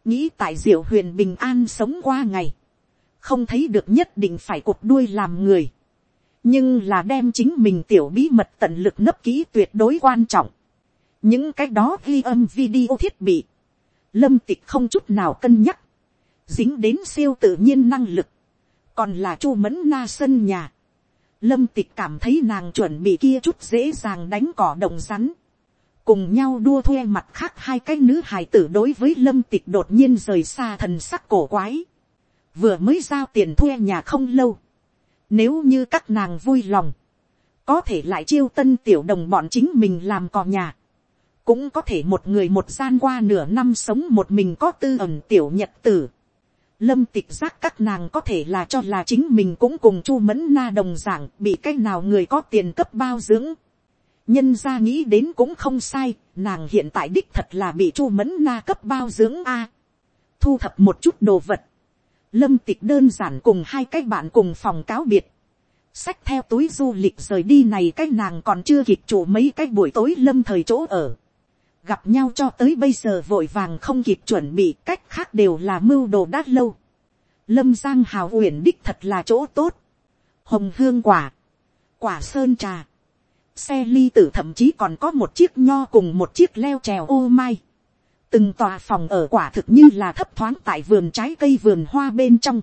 nghĩ tại diệu huyền bình an sống qua ngày, không thấy được nhất định phải cục đuôi làm người, nhưng là đem chính mình tiểu bí mật tận lực nấp kỹ tuyệt đối quan trọng. những cái đó ghi âm video thiết bị, lâm tịch không chút nào cân nhắc, dính đến siêu tự nhiên năng lực, còn là chu mẫn na sân nhà lâm tịch cảm thấy nàng chuẩn bị kia chút dễ dàng đánh cỏ đồng rắn, cùng nhau đua thuê mặt khác hai cái nữ hài tử đối với lâm tịch đột nhiên rời xa thần sắc cổ quái, vừa mới giao tiền thuê nhà không lâu, nếu như các nàng vui lòng, có thể lại chiêu tân tiểu đồng bọn chính mình làm cò nhà. Cũng có thể một người một gian qua nửa năm sống một mình có tư ẩn tiểu nhật tử lâm tịch giác các nàng có thể là cho là chính mình cũng cùng chu mẫn na đồng giảng bị cái nào người có tiền cấp bao dưỡng. nhân ra nghĩ đến cũng không sai, nàng hiện tại đích thật là bị chu mẫn na cấp bao dưỡng a. thu thập một chút đồ vật. lâm tịch đơn giản cùng hai cái bạn cùng phòng cáo biệt. sách theo túi du lịch rời đi này cái nàng còn chưa kịp chủ mấy cái buổi tối lâm thời chỗ ở gặp nhau cho tới bây giờ vội vàng không kịp chuẩn bị cách khác đều là mưu đồ đát lâu. Lâm Giang hào uyển đích thật là chỗ tốt. Hồng hương quả, quả sơn trà, xe ly tử thậm chí còn có một chiếc nho cùng một chiếc leo trèo ô mai. Từng tòa phòng ở quả thực như là thấp thoáng tại vườn trái cây vườn hoa bên trong.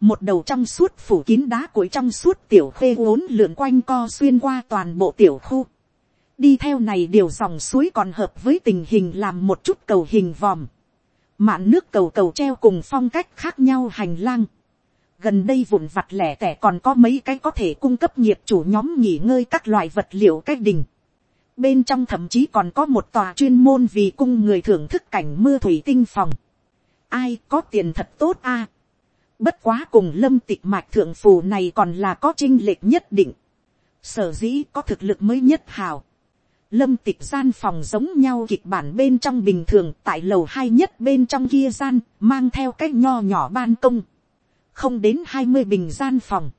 Một đầu trong suốt phủ kín đá cuối trong suốt tiểu khê uốn lượn quanh co xuyên qua toàn bộ tiểu khu đi theo này điều dòng suối còn hợp với tình hình làm một chút cầu hình vòm. Mạn nước cầu cầu treo cùng phong cách khác nhau hành lang. Gần đây vụn vặt lẻ tẻ còn có mấy cái có thể cung cấp nghiệp chủ nhóm nghỉ ngơi các loại vật liệu cách đình. Bên trong thậm chí còn có một tòa chuyên môn vì cung người thưởng thức cảnh mưa thủy tinh phòng. Ai có tiền thật tốt a Bất quá cùng lâm tịch mạch thượng phù này còn là có trinh lệch nhất định. Sở dĩ có thực lực mới nhất hào lâm tịch gian phòng giống nhau kịch bản bên trong bình thường, tại lầu hai nhất bên trong kia gian, mang theo cái nho nhỏ ban công. Không đến hai mươi bình gian phòng.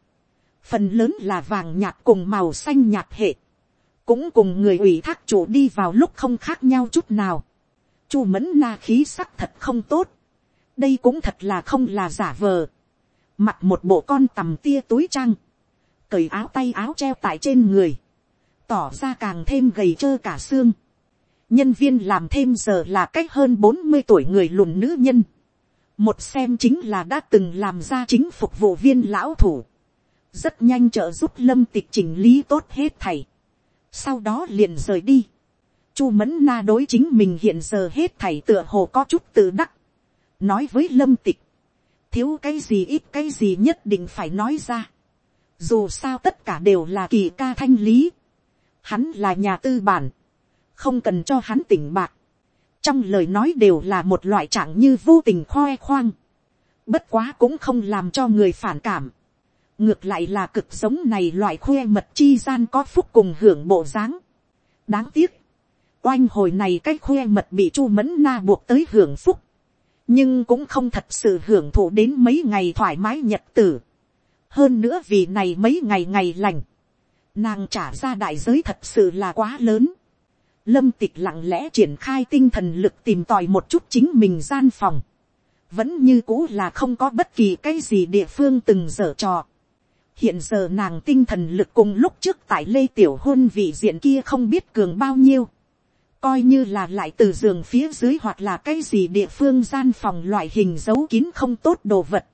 Phần lớn là vàng nhạt cùng màu xanh nhạt hệ. Cũng cùng người ủy thác chủ đi vào lúc không khác nhau chút nào. Chu mẫn na khí sắc thật không tốt. Đây cũng thật là không là giả vờ. Mặc một bộ con tầm tia túi trăng cởi áo tay áo treo tại trên người tỏ ra càng thêm gầy trơ cả xương. nhân viên làm thêm giờ là cách hơn bốn mươi tuổi người lùn nữ nhân. một xem chính là đã từng làm ra chính phục vụ viên lão thủ. rất nhanh trợ giúp lâm tịch chỉnh lý tốt hết thầy. sau đó liền rời đi. chu mẫn na đối chính mình hiện giờ hết thầy tựa hồ có chút tự đắc. nói với lâm tịch. thiếu cái gì ít cái gì nhất định phải nói ra. dù sao tất cả đều là kỳ ca thanh lý Hắn là nhà tư bản. Không cần cho hắn tỉnh bạc. Trong lời nói đều là một loại trạng như vô tình khoe khoang. Bất quá cũng không làm cho người phản cảm. Ngược lại là cực sống này loại khoe mật chi gian có phúc cùng hưởng bộ dáng. Đáng tiếc. Oanh hồi này cái khoe mật bị chu mẫn na buộc tới hưởng phúc. Nhưng cũng không thật sự hưởng thụ đến mấy ngày thoải mái nhật tử. Hơn nữa vì này mấy ngày ngày lành Nàng trả ra đại giới thật sự là quá lớn. Lâm tịch lặng lẽ triển khai tinh thần lực tìm tòi một chút chính mình gian phòng. Vẫn như cũ là không có bất kỳ cái gì địa phương từng dở trò. Hiện giờ nàng tinh thần lực cùng lúc trước tại lê tiểu hôn vị diện kia không biết cường bao nhiêu. Coi như là lại từ giường phía dưới hoặc là cái gì địa phương gian phòng loại hình giấu kín không tốt đồ vật.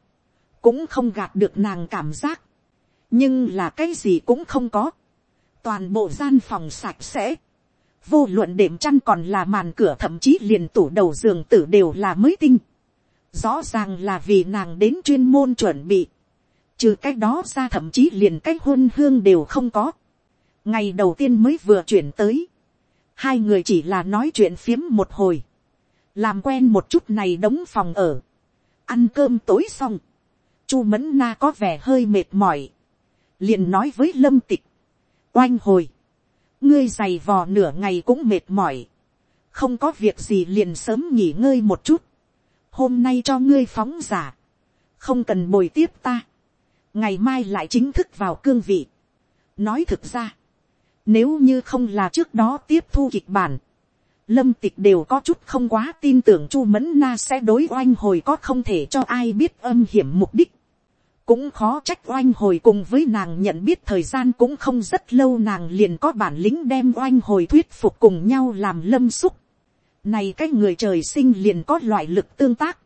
Cũng không gạt được nàng cảm giác nhưng là cái gì cũng không có, toàn bộ gian phòng sạch sẽ, vô luận đệm chăn còn là màn cửa thậm chí liền tủ đầu giường tử đều là mới tinh, rõ ràng là vì nàng đến chuyên môn chuẩn bị, trừ cái đó ra thậm chí liền cái hôn hương đều không có, ngày đầu tiên mới vừa chuyển tới, hai người chỉ là nói chuyện phiếm một hồi, làm quen một chút này đóng phòng ở, ăn cơm tối xong, chu mẫn na có vẻ hơi mệt mỏi, liền nói với lâm tịch, oanh hồi, ngươi giày vò nửa ngày cũng mệt mỏi, không có việc gì liền sớm nghỉ ngơi một chút, hôm nay cho ngươi phóng giả, không cần bồi tiếp ta, ngày mai lại chính thức vào cương vị. nói thực ra, nếu như không là trước đó tiếp thu kịch bản, lâm tịch đều có chút không quá tin tưởng chu mẫn na sẽ đối oanh hồi có không thể cho ai biết âm hiểm mục đích cũng khó trách oanh hồi cùng với nàng nhận biết thời gian cũng không rất lâu nàng liền có bản lĩnh đem oanh hồi thuyết phục cùng nhau làm lâm xúc. Này cái người trời sinh liền có loại lực tương tác.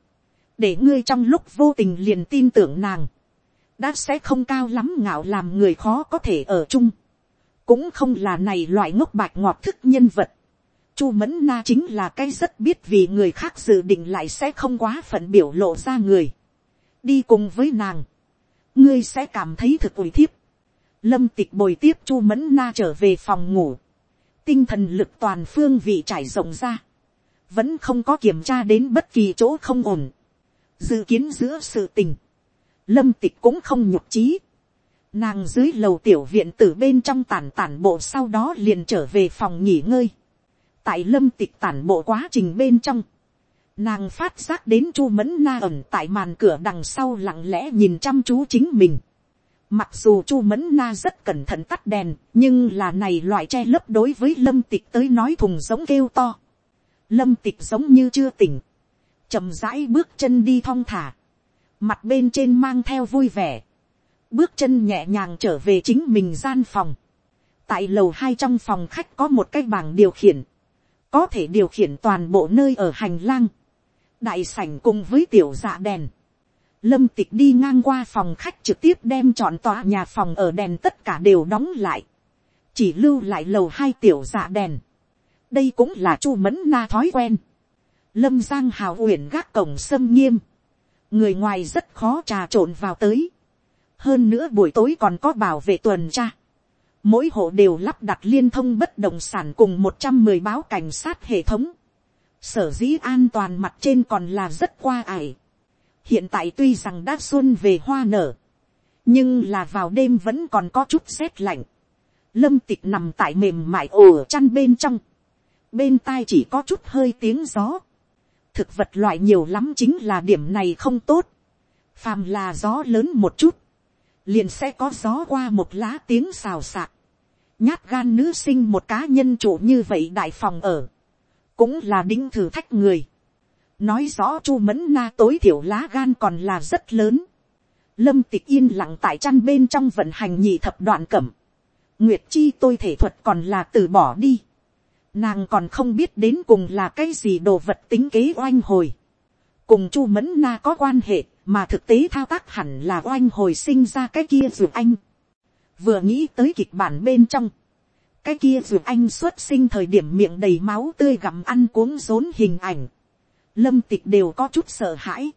Để ngươi trong lúc vô tình liền tin tưởng nàng. Đã sẽ không cao lắm ngạo làm người khó có thể ở chung. Cũng không là này loại ngốc bạch ngọt thức nhân vật. Chu Mẫn Na chính là cái rất biết vì người khác dự định lại sẽ không quá phận biểu lộ ra người. Đi cùng với nàng ngươi sẽ cảm thấy thực ủi thiếp. Lâm tịch bồi tiếp chu mẫn na trở về phòng ngủ. Tinh thần lực toàn phương vị trải rộng ra. Vẫn không có kiểm tra đến bất kỳ chỗ không ổn. dự kiến giữa sự tình, lâm tịch cũng không nhục trí, nàng dưới lầu tiểu viện từ bên trong tản tản bộ sau đó liền trở về phòng nghỉ ngơi, tại lâm tịch tản bộ quá trình bên trong, nàng phát giác đến chu mẫn na ẩn tại màn cửa đằng sau lặng lẽ nhìn chăm chú chính mình, Mặc dù Chu Mẫn Na rất cẩn thận tắt đèn, nhưng là này loại che lấp đối với Lâm Tịch tới nói thùng giống kêu to. Lâm Tịch giống như chưa tỉnh. chậm rãi bước chân đi thong thả. Mặt bên trên mang theo vui vẻ. Bước chân nhẹ nhàng trở về chính mình gian phòng. Tại lầu hai trong phòng khách có một cái bảng điều khiển. Có thể điều khiển toàn bộ nơi ở hành lang. Đại sảnh cùng với tiểu dạ đèn Lâm tịch đi ngang qua phòng khách trực tiếp đem chọn tòa nhà phòng ở đèn tất cả đều đóng lại. Chỉ lưu lại lầu hai tiểu dạ đèn. Đây cũng là chu mẫn na thói quen. Lâm Giang hào uyển gác cổng sâm nghiêm. Người ngoài rất khó trà trộn vào tới. Hơn nữa buổi tối còn có bảo vệ tuần tra. Mỗi hộ đều lắp đặt liên thông bất động sản cùng một trăm 110 báo cảnh sát hệ thống. Sở dĩ an toàn mặt trên còn là rất qua ải hiện tại tuy rằng đã xuân về hoa nở, nhưng là vào đêm vẫn còn có chút rét lạnh. lâm tịch nằm tại mềm mại ồ chăn bên trong, bên tai chỉ có chút hơi tiếng gió. thực vật loại nhiều lắm chính là điểm này không tốt. phàm là gió lớn một chút, liền sẽ có gió qua một lá tiếng xào xạc. nhát gan nữ sinh một cá nhân chủ như vậy đại phòng ở, cũng là đính thử thách người nói rõ chu mẫn na tối thiểu lá gan còn là rất lớn. lâm tịch yên lặng tại chăn bên trong vận hành nhị thập đoạn cẩm. nguyệt chi tôi thể thuật còn là từ bỏ đi. nàng còn không biết đến cùng là cái gì đồ vật tính kế oanh hồi. cùng chu mẫn na có quan hệ, mà thực tế thao tác hẳn là oanh hồi sinh ra cái kia dù anh. vừa nghĩ tới kịch bản bên trong cái kia dù anh xuất sinh thời điểm miệng đầy máu tươi gặm ăn cuống rốn hình ảnh lâm tịch đều có chút sợ hãi.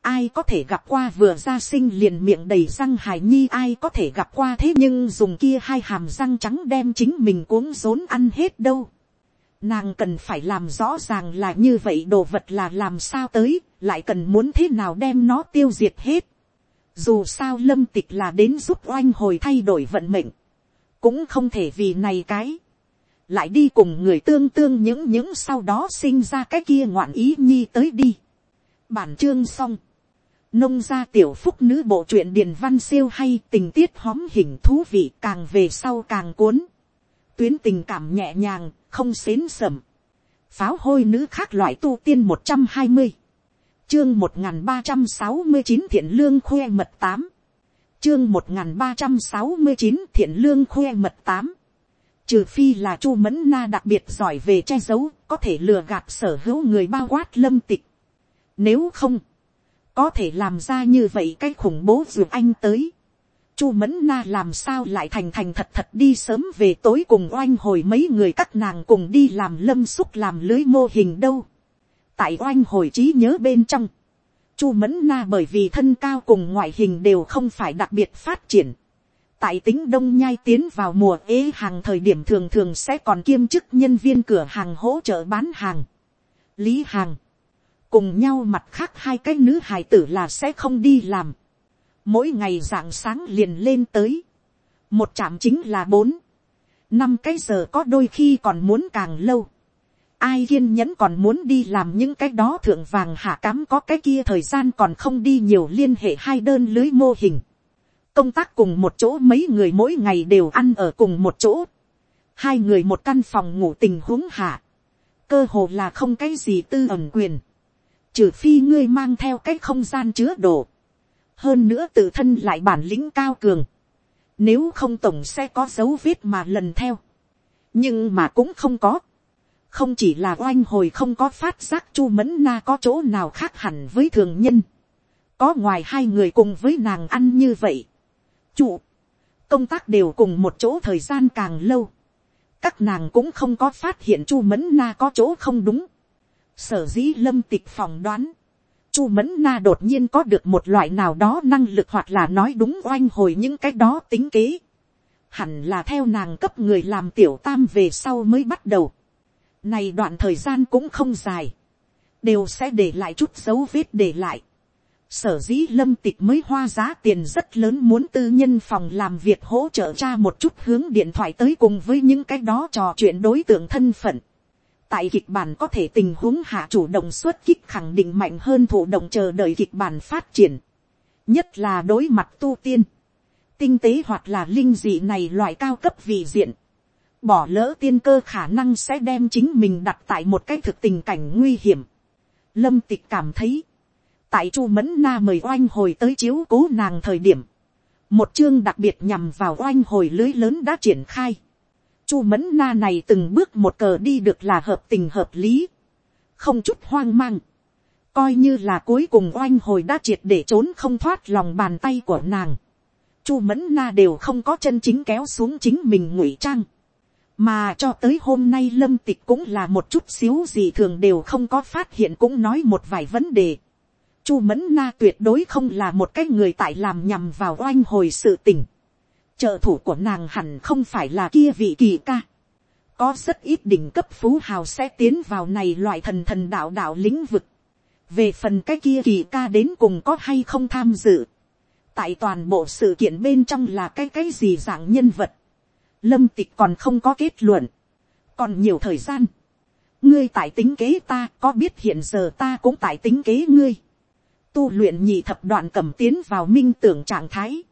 ai có thể gặp qua vừa ra sinh liền miệng đầy răng hài nhi ai có thể gặp qua thế nhưng dùng kia hai hàm răng trắng đem chính mình cuống rốn ăn hết đâu. Nàng cần phải làm rõ ràng là như vậy đồ vật là làm sao tới, lại cần muốn thế nào đem nó tiêu diệt hết. Dù sao lâm tịch là đến giúp oanh hồi thay đổi vận mệnh. Cũng không thể vì này cái lại đi cùng người tương tương những những sau đó sinh ra cái kia ngoạn ý nhi tới đi. Bản chương xong. Nông gia tiểu phúc nữ bộ truyện điền văn siêu hay tình tiết hóm hình thú vị càng về sau càng cuốn. Tuyến tình cảm nhẹ nhàng, không xến sầm. Pháo hôi nữ khác loại tu tiên một trăm hai mươi Chương một ba trăm sáu mươi chín thiện lương khoe mật tám Chương một ba trăm sáu mươi chín thiện lương khoe mật tám Trừ phi là Chu Mẫn Na đặc biệt giỏi về che giấu, có thể lừa gạt sở hữu người bao quát lâm tịch. Nếu không, có thể làm ra như vậy cái khủng bố dù anh tới. Chu Mẫn Na làm sao lại thành thành thật thật đi sớm về tối cùng oanh hồi mấy người các nàng cùng đi làm lâm xúc làm lưới mô hình đâu. Tại oanh hồi trí nhớ bên trong. Chu Mẫn Na bởi vì thân cao cùng ngoại hình đều không phải đặc biệt phát triển tại tính đông nhai tiến vào mùa ế hàng thời điểm thường thường sẽ còn kiêm chức nhân viên cửa hàng hỗ trợ bán hàng. lý hàng, cùng nhau mặt khác hai cái nữ hài tử là sẽ không đi làm. mỗi ngày rạng sáng liền lên tới. một trạm chính là bốn, năm cái giờ có đôi khi còn muốn càng lâu ai kiên nhẫn còn muốn đi làm những cái đó thượng vàng hạ cám có cái kia thời gian còn không đi nhiều liên hệ hai đơn lưới mô hình công tác cùng một chỗ mấy người mỗi ngày đều ăn ở cùng một chỗ. Hai người một căn phòng ngủ tình huống hạ. Cơ hồ là không cái gì tư ẩn quyền. Trừ phi ngươi mang theo cái không gian chứa đồ. Hơn nữa tự thân lại bản lĩnh cao cường. Nếu không tổng sẽ có dấu vết mà lần theo. Nhưng mà cũng không có. Không chỉ là oanh hồi không có phát giác chu mẫn na có chỗ nào khác hẳn với thường nhân. Có ngoài hai người cùng với nàng ăn như vậy Chủ, công tác đều cùng một chỗ thời gian càng lâu. Các nàng cũng không có phát hiện Chu Mẫn Na có chỗ không đúng. Sở dĩ lâm tịch phỏng đoán. Chu Mẫn Na đột nhiên có được một loại nào đó năng lực hoặc là nói đúng oanh hồi những cái đó tính kế. Hẳn là theo nàng cấp người làm tiểu tam về sau mới bắt đầu. Này đoạn thời gian cũng không dài. Đều sẽ để lại chút dấu vết để lại Sở dĩ lâm tịch mới hoa giá tiền rất lớn muốn tư nhân phòng làm việc hỗ trợ cha một chút hướng điện thoại tới cùng với những cái đó trò chuyện đối tượng thân phận. Tại kịch bản có thể tình huống hạ chủ động xuất kích khẳng định mạnh hơn thủ động chờ đợi kịch bản phát triển. Nhất là đối mặt tu tiên. Tinh tế hoặc là linh dị này loại cao cấp vị diện. Bỏ lỡ tiên cơ khả năng sẽ đem chính mình đặt tại một cái thực tình cảnh nguy hiểm. Lâm tịch cảm thấy tại chu mẫn na mời oanh hồi tới chiếu cố nàng thời điểm, một chương đặc biệt nhằm vào oanh hồi lưới lớn đã triển khai. chu mẫn na này từng bước một cờ đi được là hợp tình hợp lý, không chút hoang mang, coi như là cuối cùng oanh hồi đã triệt để trốn không thoát lòng bàn tay của nàng. chu mẫn na đều không có chân chính kéo xuống chính mình ngụy trang mà cho tới hôm nay lâm tịch cũng là một chút xíu gì thường đều không có phát hiện cũng nói một vài vấn đề Chu Mẫn Na tuyệt đối không là một cái người tại làm nhằm vào oanh hồi sự tình. Trợ thủ của nàng hẳn không phải là kia vị kỳ ca. Có rất ít đỉnh cấp phú hào sẽ tiến vào này loại thần thần đạo đạo lĩnh vực. Về phần cái kia kỳ ca đến cùng có hay không tham dự. Tại toàn bộ sự kiện bên trong là cái cái gì dạng nhân vật. Lâm tịch còn không có kết luận. Còn nhiều thời gian. Ngươi tại tính kế ta, có biết hiện giờ ta cũng tại tính kế ngươi tu luyện nhị thập đoạn cầm tiến vào minh tưởng trạng thái.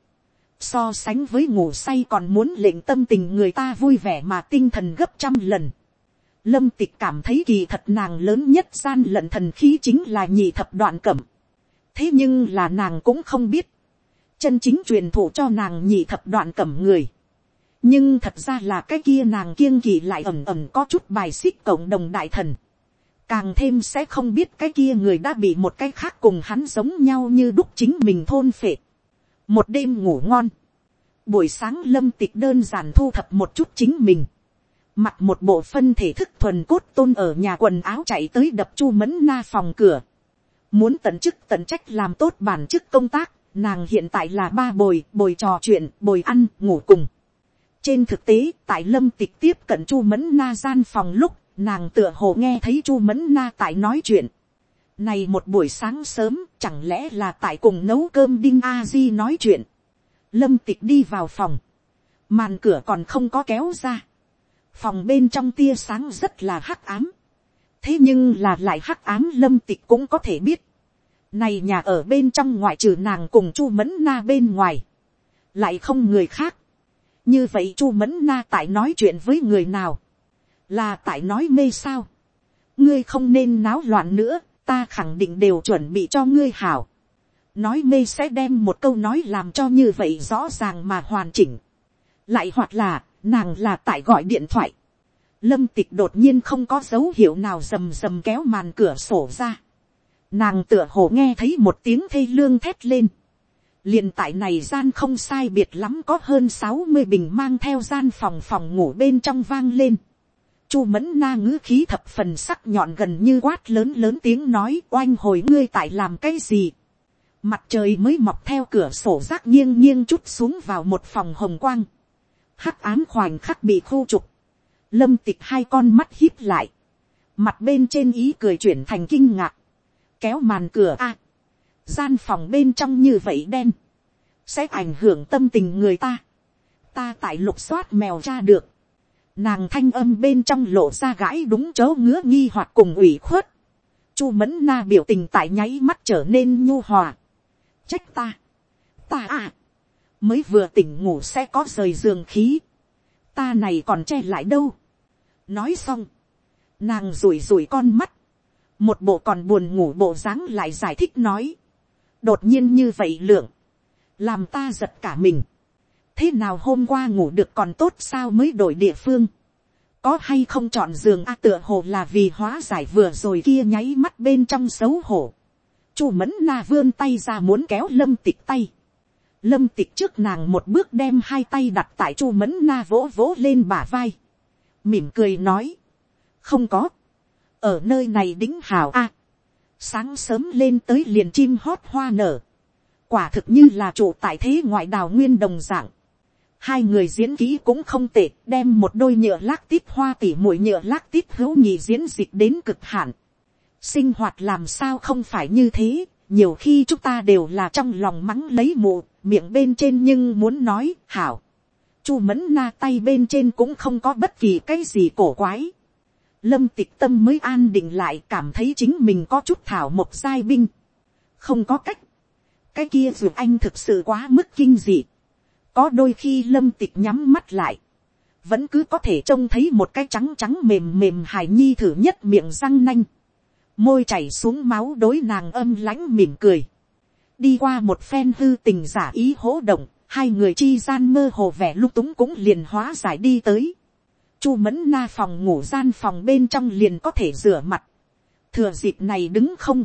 So sánh với ngủ say còn muốn lệnh tâm tình người ta vui vẻ mà tinh thần gấp trăm lần. Lâm tịch cảm thấy kỳ thật nàng lớn nhất gian lận thần khí chính là nhị thập đoạn cẩm. Thế nhưng là nàng cũng không biết. Chân chính truyền thụ cho nàng nhị thập đoạn cẩm người. Nhưng thật ra là cái kia nàng kiêng kỳ lại ẩm ẩm có chút bài xích cộng đồng đại thần càng thêm sẽ không biết cái kia người đã bị một cái khác cùng hắn giống nhau như đúc chính mình thôn phệ. một đêm ngủ ngon, buổi sáng lâm tịch đơn giản thu thập một chút chính mình, mặc một bộ phân thể thức thuần cốt tôn ở nhà quần áo chạy tới đập chu mẫn na phòng cửa, muốn tận chức tận trách làm tốt bản chức công tác, nàng hiện tại là ba bồi, bồi trò chuyện, bồi ăn, ngủ cùng trên thực tế, tại lâm tịch tiếp cận chu mẫn na gian phòng lúc, nàng tựa hồ nghe thấy chu mẫn na tại nói chuyện. này một buổi sáng sớm chẳng lẽ là tại cùng nấu cơm đinh a di nói chuyện. lâm tịch đi vào phòng. màn cửa còn không có kéo ra. phòng bên trong tia sáng rất là hắc ám. thế nhưng là lại hắc ám lâm tịch cũng có thể biết. này nhà ở bên trong ngoại trừ nàng cùng chu mẫn na bên ngoài. lại không người khác như vậy chu mẫn na tại nói chuyện với người nào là tại nói mê sao, ngươi không nên náo loạn nữa, ta khẳng định đều chuẩn bị cho ngươi hảo. nói mê sẽ đem một câu nói làm cho như vậy rõ ràng mà hoàn chỉnh. lại hoặc là, nàng là tại gọi điện thoại. lâm tịch đột nhiên không có dấu hiệu nào rầm rầm kéo màn cửa sổ ra. nàng tựa hồ nghe thấy một tiếng thê lương thét lên liền tại này gian không sai biệt lắm có hơn sáu mươi bình mang theo gian phòng phòng ngủ bên trong vang lên Chu mẫn na ngữ khí thập phần sắc nhọn gần như quát lớn lớn tiếng nói, oanh hồi ngươi tại làm cái gì. Mặt trời mới mọc theo cửa sổ rác nghiêng nghiêng chút xuống vào một phòng hồng quang. Hắc ám khoảnh khắc bị khu trục. Lâm tịch hai con mắt híp lại. Mặt bên trên ý cười chuyển thành kinh ngạc. Kéo màn cửa a Gian phòng bên trong như vậy đen. Sẽ ảnh hưởng tâm tình người ta. Ta tại lục soát mèo ra được nàng thanh âm bên trong lộ ra gãi đúng chỗ ngứa nghi hoặc cùng ủy khuất. chu mẫn na biểu tình tại nháy mắt trở nên nhu hòa. trách ta. ta à. mới vừa tỉnh ngủ sẽ có rời giường khí. ta này còn che lại đâu. nói xong. nàng rủi rủi con mắt. một bộ còn buồn ngủ bộ dáng lại giải thích nói đột nhiên như vậy lượng. làm ta giật cả mình thế nào hôm qua ngủ được còn tốt sao mới đổi địa phương. có hay không chọn giường a tựa hồ là vì hóa giải vừa rồi kia nháy mắt bên trong xấu hổ. chu mẫn na vươn tay ra muốn kéo lâm tịch tay. lâm tịch trước nàng một bước đem hai tay đặt tại chu mẫn na vỗ vỗ lên bả vai. mỉm cười nói. không có. ở nơi này đính hào a sáng sớm lên tới liền chim hót hoa nở quả thực như là trụ tại thế ngoại đào nguyên đồng dạng hai người diễn kỹ cũng không tệ, đem một đôi nhựa lác tít hoa tỉ mũi nhựa lác tít hữu nhị diễn dịch đến cực hạn. Sinh hoạt làm sao không phải như thế, nhiều khi chúng ta đều là trong lòng mắng lấy mụ, miệng bên trên nhưng muốn nói, hảo. Chu mẫn na tay bên trên cũng không có bất kỳ cái gì cổ quái. Lâm tịch tâm mới an định lại cảm thấy chính mình có chút thảo một giai binh. Không có cách. Cái kia dù anh thực sự quá mức kinh dị. Có đôi khi lâm tịch nhắm mắt lại. Vẫn cứ có thể trông thấy một cái trắng trắng mềm mềm hài nhi thử nhất miệng răng nanh môi chảy xuống máu đối nàng âm lãnh mỉm cười, đi qua một phen hư tình giả ý hỗ động, hai người chi gian mơ hồ vẻ lung túng cũng liền hóa giải đi tới. Chu mẫn na phòng ngủ gian phòng bên trong liền có thể rửa mặt, thừa dịp này đứng không,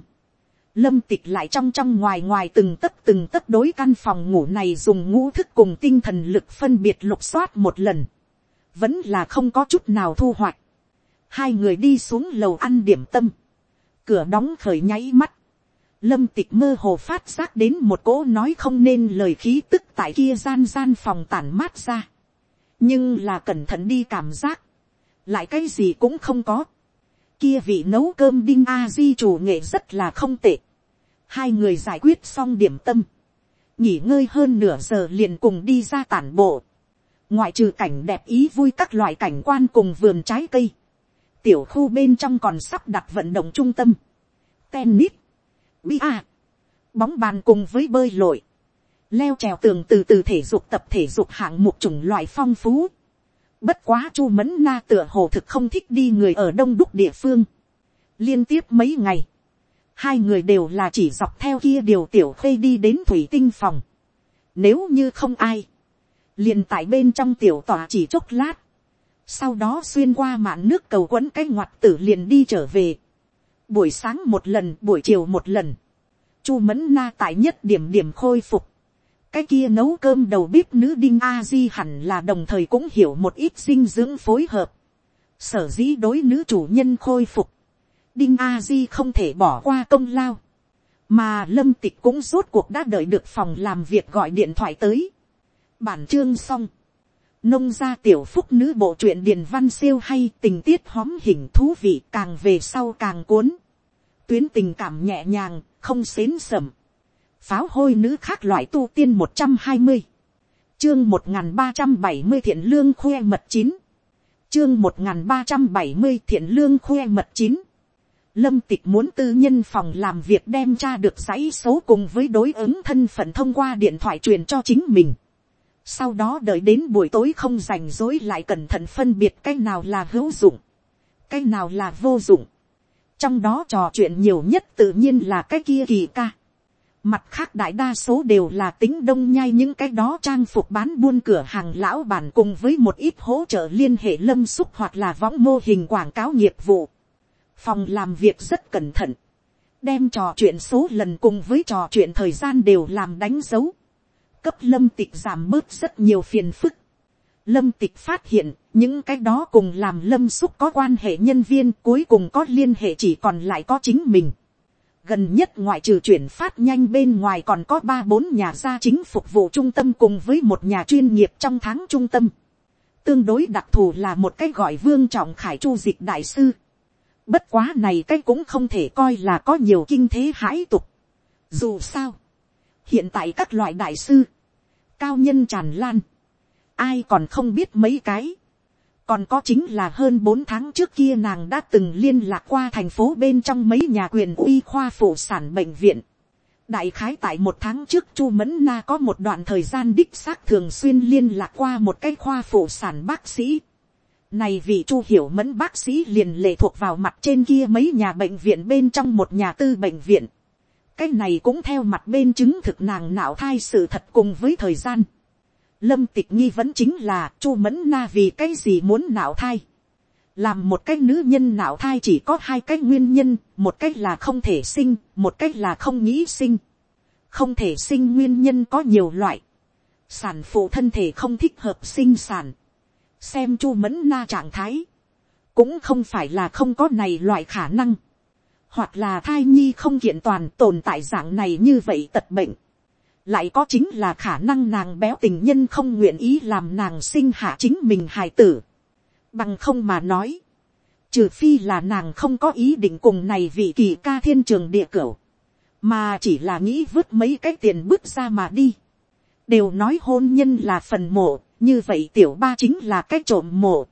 lâm tịch lại trong trong ngoài ngoài từng tấc từng tấc đối căn phòng ngủ này dùng ngũ thức cùng tinh thần lực phân biệt lục soát một lần, vẫn là không có chút nào thu hoạch. hai người đi xuống lầu ăn điểm tâm, cửa đóng khởi nháy mắt, lâm tịch mơ hồ phát giác đến một cỗ nói không nên lời khí tức tại kia gian gian phòng tản mát ra nhưng là cẩn thận đi cảm giác, lại cái gì cũng không có. kia vị nấu cơm đinh a di chủ nghệ rất là không tệ. hai người giải quyết xong điểm tâm, nghỉ ngơi hơn nửa giờ liền cùng đi ra tản bộ. ngoại trừ cảnh đẹp ý vui các loại cảnh quan cùng vườn trái cây. Tiểu khu bên trong còn sắp đặt vận động trung tâm, tennis, bia, bóng bàn cùng với bơi lội, leo trèo tường từ từ thể dục tập thể dục hạng mục chủng loại phong phú. Bất quá chu mẫn na tựa hồ thực không thích đi người ở đông đúc địa phương. Liên tiếp mấy ngày, hai người đều là chỉ dọc theo kia điều tiểu khê đi đến thủy tinh phòng. Nếu như không ai, liền tại bên trong tiểu tòa chỉ chốc lát, sau đó xuyên qua mạn nước cầu quấn cái ngoặt tử liền đi trở về. buổi sáng một lần, buổi chiều một lần, chu mẫn na tại nhất điểm điểm khôi phục cái kia nấu cơm đầu bếp nữ đinh a di hẳn là đồng thời cũng hiểu một ít dinh dưỡng phối hợp. sở dĩ đối nữ chủ nhân khôi phục, đinh a di không thể bỏ qua công lao. mà lâm tịch cũng rốt cuộc đã đợi được phòng làm việc gọi điện thoại tới. bản chương xong nông gia tiểu phúc nữ bộ truyện điền văn siêu hay tình tiết hóm hình thú vị càng về sau càng cuốn. Tuyến tình cảm nhẹ nhàng, không xến sầm. Pháo hôi nữ khác loại tu tiên một trăm hai mươi Chương một ba trăm bảy mươi thiện lương khoe mật chín Chương một ba trăm bảy mươi thiện lương khoe mật chín Lâm tịch muốn tư nhân phòng làm việc đem tra được dãy số cùng với đối ứng thân phận thông qua điện thoại truyền cho chính mình sau đó đợi đến buổi tối không rảnh rối lại cẩn thận phân biệt cái nào là hữu dụng, cái nào là vô dụng. trong đó trò chuyện nhiều nhất tự nhiên là cái kia kỳ ca mặt khác đại đa số đều là tính đông nhai những cái đó trang phục bán buôn cửa hàng lão bản cùng với một ít hỗ trợ liên hệ lâm xúc hoặc là võng mô hình quảng cáo nghiệp vụ. phòng làm việc rất cẩn thận, đem trò chuyện số lần cùng với trò chuyện thời gian đều làm đánh dấu cấp lâm tịch giảm bớt rất nhiều phiền phức. Lâm tịch phát hiện, những cái đó cùng làm lâm xúc có quan hệ nhân viên cuối cùng có liên hệ chỉ còn lại có chính mình. Gần nhất ngoại trừ chuyển phát nhanh bên ngoài còn có ba bốn nhà gia chính phục vụ trung tâm cùng với một nhà chuyên nghiệp trong tháng trung tâm. Tương đối đặc thù là một cái gọi vương trọng khải chu dịch đại sư. Bất quá này cái cũng không thể coi là có nhiều kinh thế hãi tục. Dù sao, hiện tại các loại đại sư, cao nhân tràn lan, ai còn không biết mấy cái, còn có chính là hơn bốn tháng trước kia nàng đã từng liên lạc qua thành phố bên trong mấy nhà quyền uy khoa phụ sản bệnh viện. đại khái tại một tháng trước chu mẫn na có một đoạn thời gian đích xác thường xuyên liên lạc qua một cái khoa phụ sản bác sĩ. này vì chu hiểu mẫn bác sĩ liền lệ thuộc vào mặt trên kia mấy nhà bệnh viện bên trong một nhà tư bệnh viện cái này cũng theo mặt bên chứng thực nàng não thai sự thật cùng với thời gian lâm tịch nghi vẫn chính là chu mẫn na vì cái gì muốn não thai. làm một cái nữ nhân não thai chỉ có hai cái nguyên nhân, một cái là không thể sinh, một cái là không nghĩ sinh. không thể sinh nguyên nhân có nhiều loại. sản phụ thân thể không thích hợp sinh sản. xem chu mẫn na trạng thái. cũng không phải là không có này loại khả năng hoặc là thai nhi không kiện toàn tồn tại dạng này như vậy tật bệnh lại có chính là khả năng nàng béo tình nhân không nguyện ý làm nàng sinh hạ chính mình hài tử. bằng không mà nói, trừ phi là nàng không có ý định cùng này vị kỳ ca thiên trường địa cửu, mà chỉ là nghĩ vứt mấy cái tiền bước ra mà đi. đều nói hôn nhân là phần mộ, như vậy tiểu ba chính là cái trộm mộ.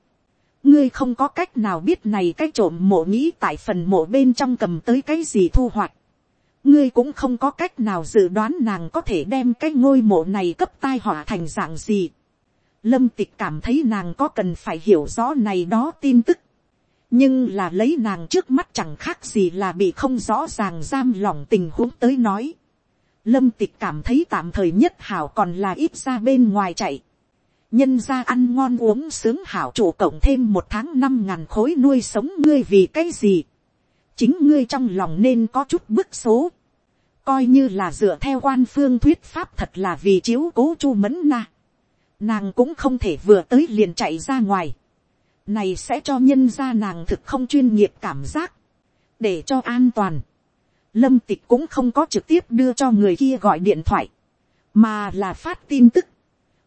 ngươi không có cách nào biết này cái trộm mộ nghĩ tại phần mộ bên trong cầm tới cái gì thu hoạch ngươi cũng không có cách nào dự đoán nàng có thể đem cái ngôi mộ này cấp tai họa thành dạng gì. lâm tịch cảm thấy nàng có cần phải hiểu rõ này đó tin tức nhưng là lấy nàng trước mắt chẳng khác gì là bị không rõ ràng giam lỏng tình huống tới nói. Lâm tịch cảm thấy tạm thời nhất hảo còn là ít ra bên ngoài chạy. Nhân ra ăn ngon uống sướng hảo chủ cộng thêm một tháng năm ngàn khối nuôi sống ngươi vì cái gì. Chính ngươi trong lòng nên có chút bức số. Coi như là dựa theo quan phương thuyết pháp thật là vì chiếu cố chu mẫn na. Nàng cũng không thể vừa tới liền chạy ra ngoài này sẽ cho nhân gia nàng thực không chuyên nghiệp cảm giác, để cho an toàn. Lâm tịch cũng không có trực tiếp đưa cho người kia gọi điện thoại, mà là phát tin tức,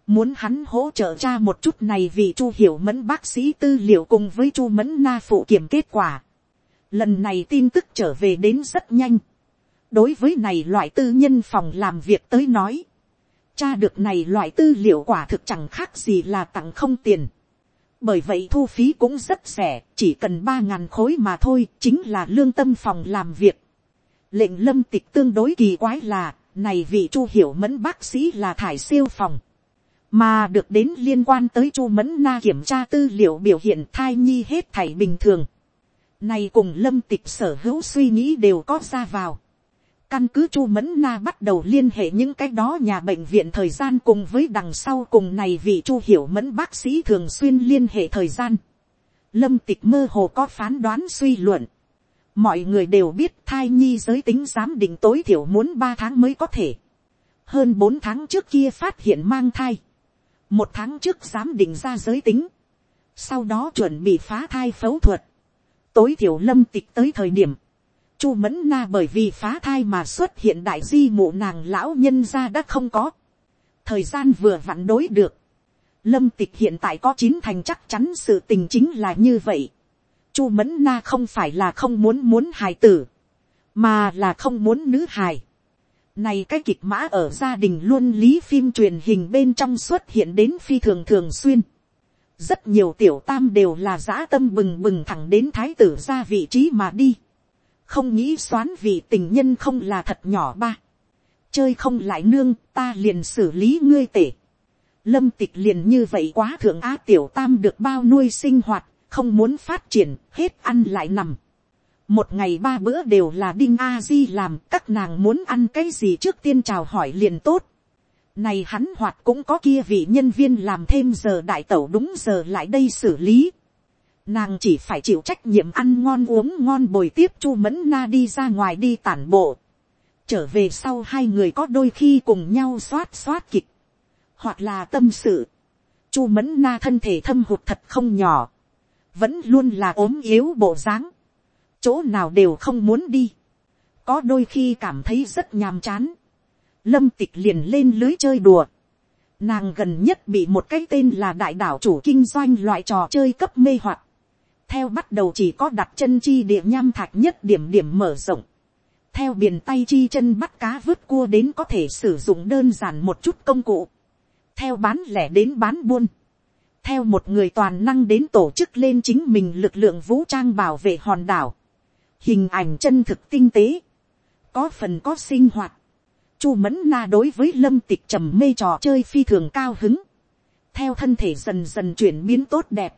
muốn hắn hỗ trợ cha một chút này vì chu hiểu mẫn bác sĩ tư liệu cùng với chu mẫn na phụ kiểm kết quả. Lần này tin tức trở về đến rất nhanh. đối với này loại tư nhân phòng làm việc tới nói, cha được này loại tư liệu quả thực chẳng khác gì là tặng không tiền bởi vậy thu phí cũng rất rẻ, chỉ cần ba ngàn khối mà thôi, chính là lương tâm phòng làm việc. lệnh lâm tịch tương đối kỳ quái là, này vị chu hiểu mẫn bác sĩ là thải siêu phòng, mà được đến liên quan tới chu mẫn na kiểm tra tư liệu biểu hiện thai nhi hết thảy bình thường này cùng lâm tịch sở hữu suy nghĩ đều có ra vào. Căn cứ Chu Mẫn Na bắt đầu liên hệ những cái đó nhà bệnh viện thời gian cùng với đằng sau cùng này vì Chu Hiểu Mẫn bác sĩ thường xuyên liên hệ thời gian. Lâm tịch mơ hồ có phán đoán suy luận. Mọi người đều biết thai nhi giới tính giám định tối thiểu muốn ba tháng mới có thể. Hơn bốn tháng trước kia phát hiện mang thai. Một tháng trước giám định ra giới tính. Sau đó chuẩn bị phá thai phẫu thuật. Tối thiểu lâm tịch tới thời điểm Chu mẫn na bởi vì phá thai mà xuất hiện đại di mụ nàng lão nhân ra đã không có. Thời gian vừa vặn đối được. Lâm tịch hiện tại có chín thành chắc chắn sự tình chính là như vậy. Chu mẫn na không phải là không muốn muốn hài tử. Mà là không muốn nữ hài. Này cái kịch mã ở gia đình luôn lý phim truyền hình bên trong xuất hiện đến phi thường thường xuyên. Rất nhiều tiểu tam đều là giã tâm bừng bừng thẳng đến thái tử ra vị trí mà đi không nghĩ xoán vì tình nhân không là thật nhỏ ba. chơi không lại nương ta liền xử lý ngươi tể. lâm tịch liền như vậy quá thượng á tiểu tam được bao nuôi sinh hoạt, không muốn phát triển, hết ăn lại nằm. một ngày ba bữa đều là đinh a di làm các nàng muốn ăn cái gì trước tiên chào hỏi liền tốt này hắn hoạt cũng có kia vị nhân viên làm thêm giờ đại tẩu đúng giờ lại đây xử lý. Nàng chỉ phải chịu trách nhiệm ăn ngon uống ngon bồi tiếp chu mẫn na đi ra ngoài đi tản bộ. trở về sau hai người có đôi khi cùng nhau xoát xoát kịch, hoặc là tâm sự. chu mẫn na thân thể thâm hụt thật không nhỏ, vẫn luôn là ốm yếu bộ dáng, chỗ nào đều không muốn đi, có đôi khi cảm thấy rất nhàm chán, lâm tịch liền lên lưới chơi đùa, nàng gần nhất bị một cái tên là đại đảo chủ kinh doanh loại trò chơi cấp mê hoặc, theo bắt đầu chỉ có đặt chân chi địa nham thạch nhất điểm điểm mở rộng, theo biển tay chi chân bắt cá vứt cua đến có thể sử dụng đơn giản một chút công cụ, theo bán lẻ đến bán buôn, theo một người toàn năng đến tổ chức lên chính mình lực lượng vũ trang bảo vệ hòn đảo, hình ảnh chân thực tinh tế, có phần có sinh hoạt, chu mẫn na đối với lâm tịch trầm mê trò chơi phi thường cao hứng, theo thân thể dần dần chuyển biến tốt đẹp,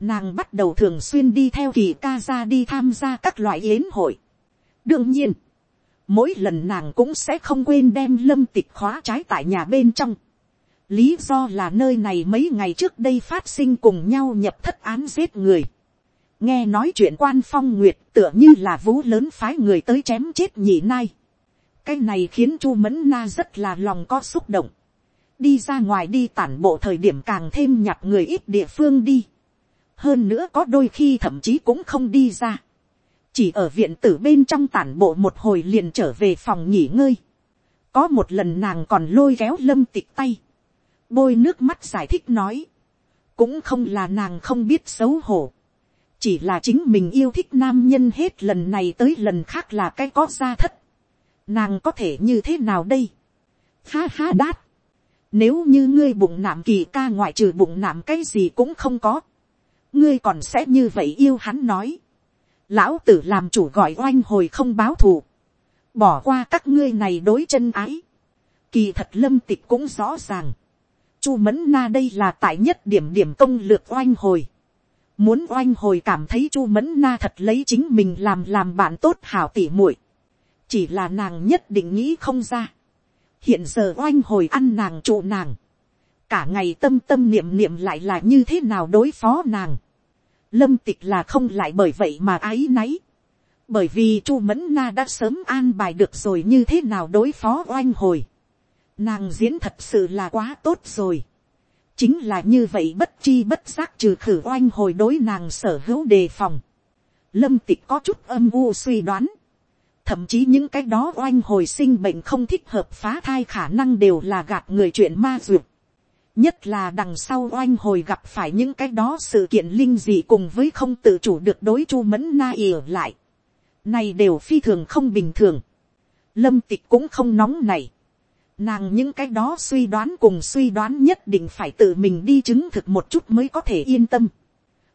nàng bắt đầu thường xuyên đi theo kỳ ca ra đi tham gia các loại yến hội. đương nhiên, mỗi lần nàng cũng sẽ không quên đem lâm tịch khóa trái tại nhà bên trong. lý do là nơi này mấy ngày trước đây phát sinh cùng nhau nhập thất án giết người. nghe nói chuyện quan phong nguyệt tựa như là vũ lớn phái người tới chém chết nhị nai cái này khiến chu mẫn na rất là lòng có xúc động. đi ra ngoài đi tản bộ thời điểm càng thêm nhặt người ít địa phương đi. Hơn nữa có đôi khi thậm chí cũng không đi ra, chỉ ở viện tử bên trong tản bộ một hồi liền trở về phòng nghỉ ngơi. có một lần nàng còn lôi kéo lâm tịch tay, bôi nước mắt giải thích nói, cũng không là nàng không biết xấu hổ, chỉ là chính mình yêu thích nam nhân hết lần này tới lần khác là cái có gia thất, nàng có thể như thế nào đây, ha ha đát, nếu như ngươi bụng nạm kỳ ca ngoại trừ bụng nạm cái gì cũng không có, ngươi còn sẽ như vậy yêu hắn nói, lão tử làm chủ gọi oanh hồi không báo thù, bỏ qua các ngươi này đối chân ái, kỳ thật lâm tịch cũng rõ ràng, chu mẫn na đây là tại nhất điểm điểm công lược oanh hồi, muốn oanh hồi cảm thấy chu mẫn na thật lấy chính mình làm làm bạn tốt hảo tỉ muội, chỉ là nàng nhất định nghĩ không ra, hiện giờ oanh hồi ăn nàng trụ nàng, cả ngày tâm tâm niệm niệm lại là như thế nào đối phó nàng, lâm tịch là không lại bởi vậy mà áy náy, bởi vì chu mẫn na đã sớm an bài được rồi như thế nào đối phó oanh hồi, nàng diễn thật sự là quá tốt rồi, chính là như vậy bất chi bất giác trừ khử oanh hồi đối nàng sở hữu đề phòng, lâm tịch có chút âm u suy đoán, thậm chí những cái đó oanh hồi sinh bệnh không thích hợp phá thai khả năng đều là gạt người chuyện ma duyệt. nhất là đằng sau oanh hồi gặp phải những cái đó sự kiện linh dị cùng với không tự chủ được đối chu mẫn na ỉa lại. này đều phi thường không bình thường. lâm tịch cũng không nóng này. nàng những cái đó suy đoán cùng suy đoán nhất định phải tự mình đi chứng thực một chút mới có thể yên tâm.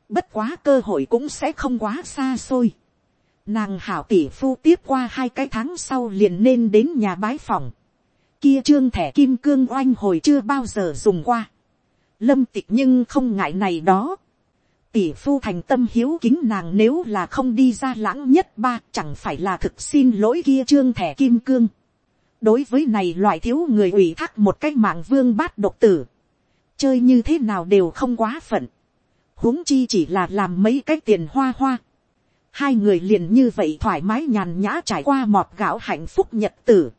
bất quá cơ hội cũng sẽ không quá xa xôi Nàng hảo tỷ phu tiếp qua hai cái tháng sau liền nên đến nhà bái phòng. Kia trương thẻ kim cương oanh hồi chưa bao giờ dùng qua. Lâm tịch nhưng không ngại này đó. Tỷ phu thành tâm hiếu kính nàng nếu là không đi ra lãng nhất ba chẳng phải là thực xin lỗi kia trương thẻ kim cương. Đối với này loại thiếu người ủy thác một cách mạng vương bát độc tử. Chơi như thế nào đều không quá phận. huống chi chỉ là làm mấy cái tiền hoa hoa hai người liền như vậy thoải mái nhàn nhã trải qua mọt gạo hạnh phúc nhật tử.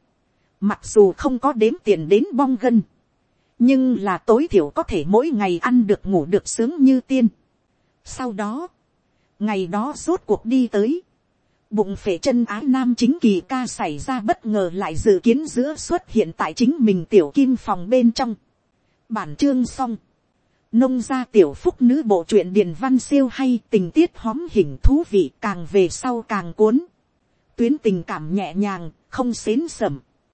Mặc dù không có đếm tiền đến bong gân, nhưng là tối thiểu có thể mỗi ngày ăn được ngủ được sướng như tiên. Sau đó, ngày đó rốt cuộc đi tới, bụng phể chân ái nam chính kỳ ca xảy ra bất ngờ lại dự kiến giữa xuất hiện tại chính mình tiểu kim phòng bên trong. Bản chương xong nông gia tiểu phúc nữ bộ truyện điền văn siêu hay tình tiết hóm hình thú vị càng về sau càng cuốn. Tuyến tình cảm nhẹ nhàng, không xến sầm.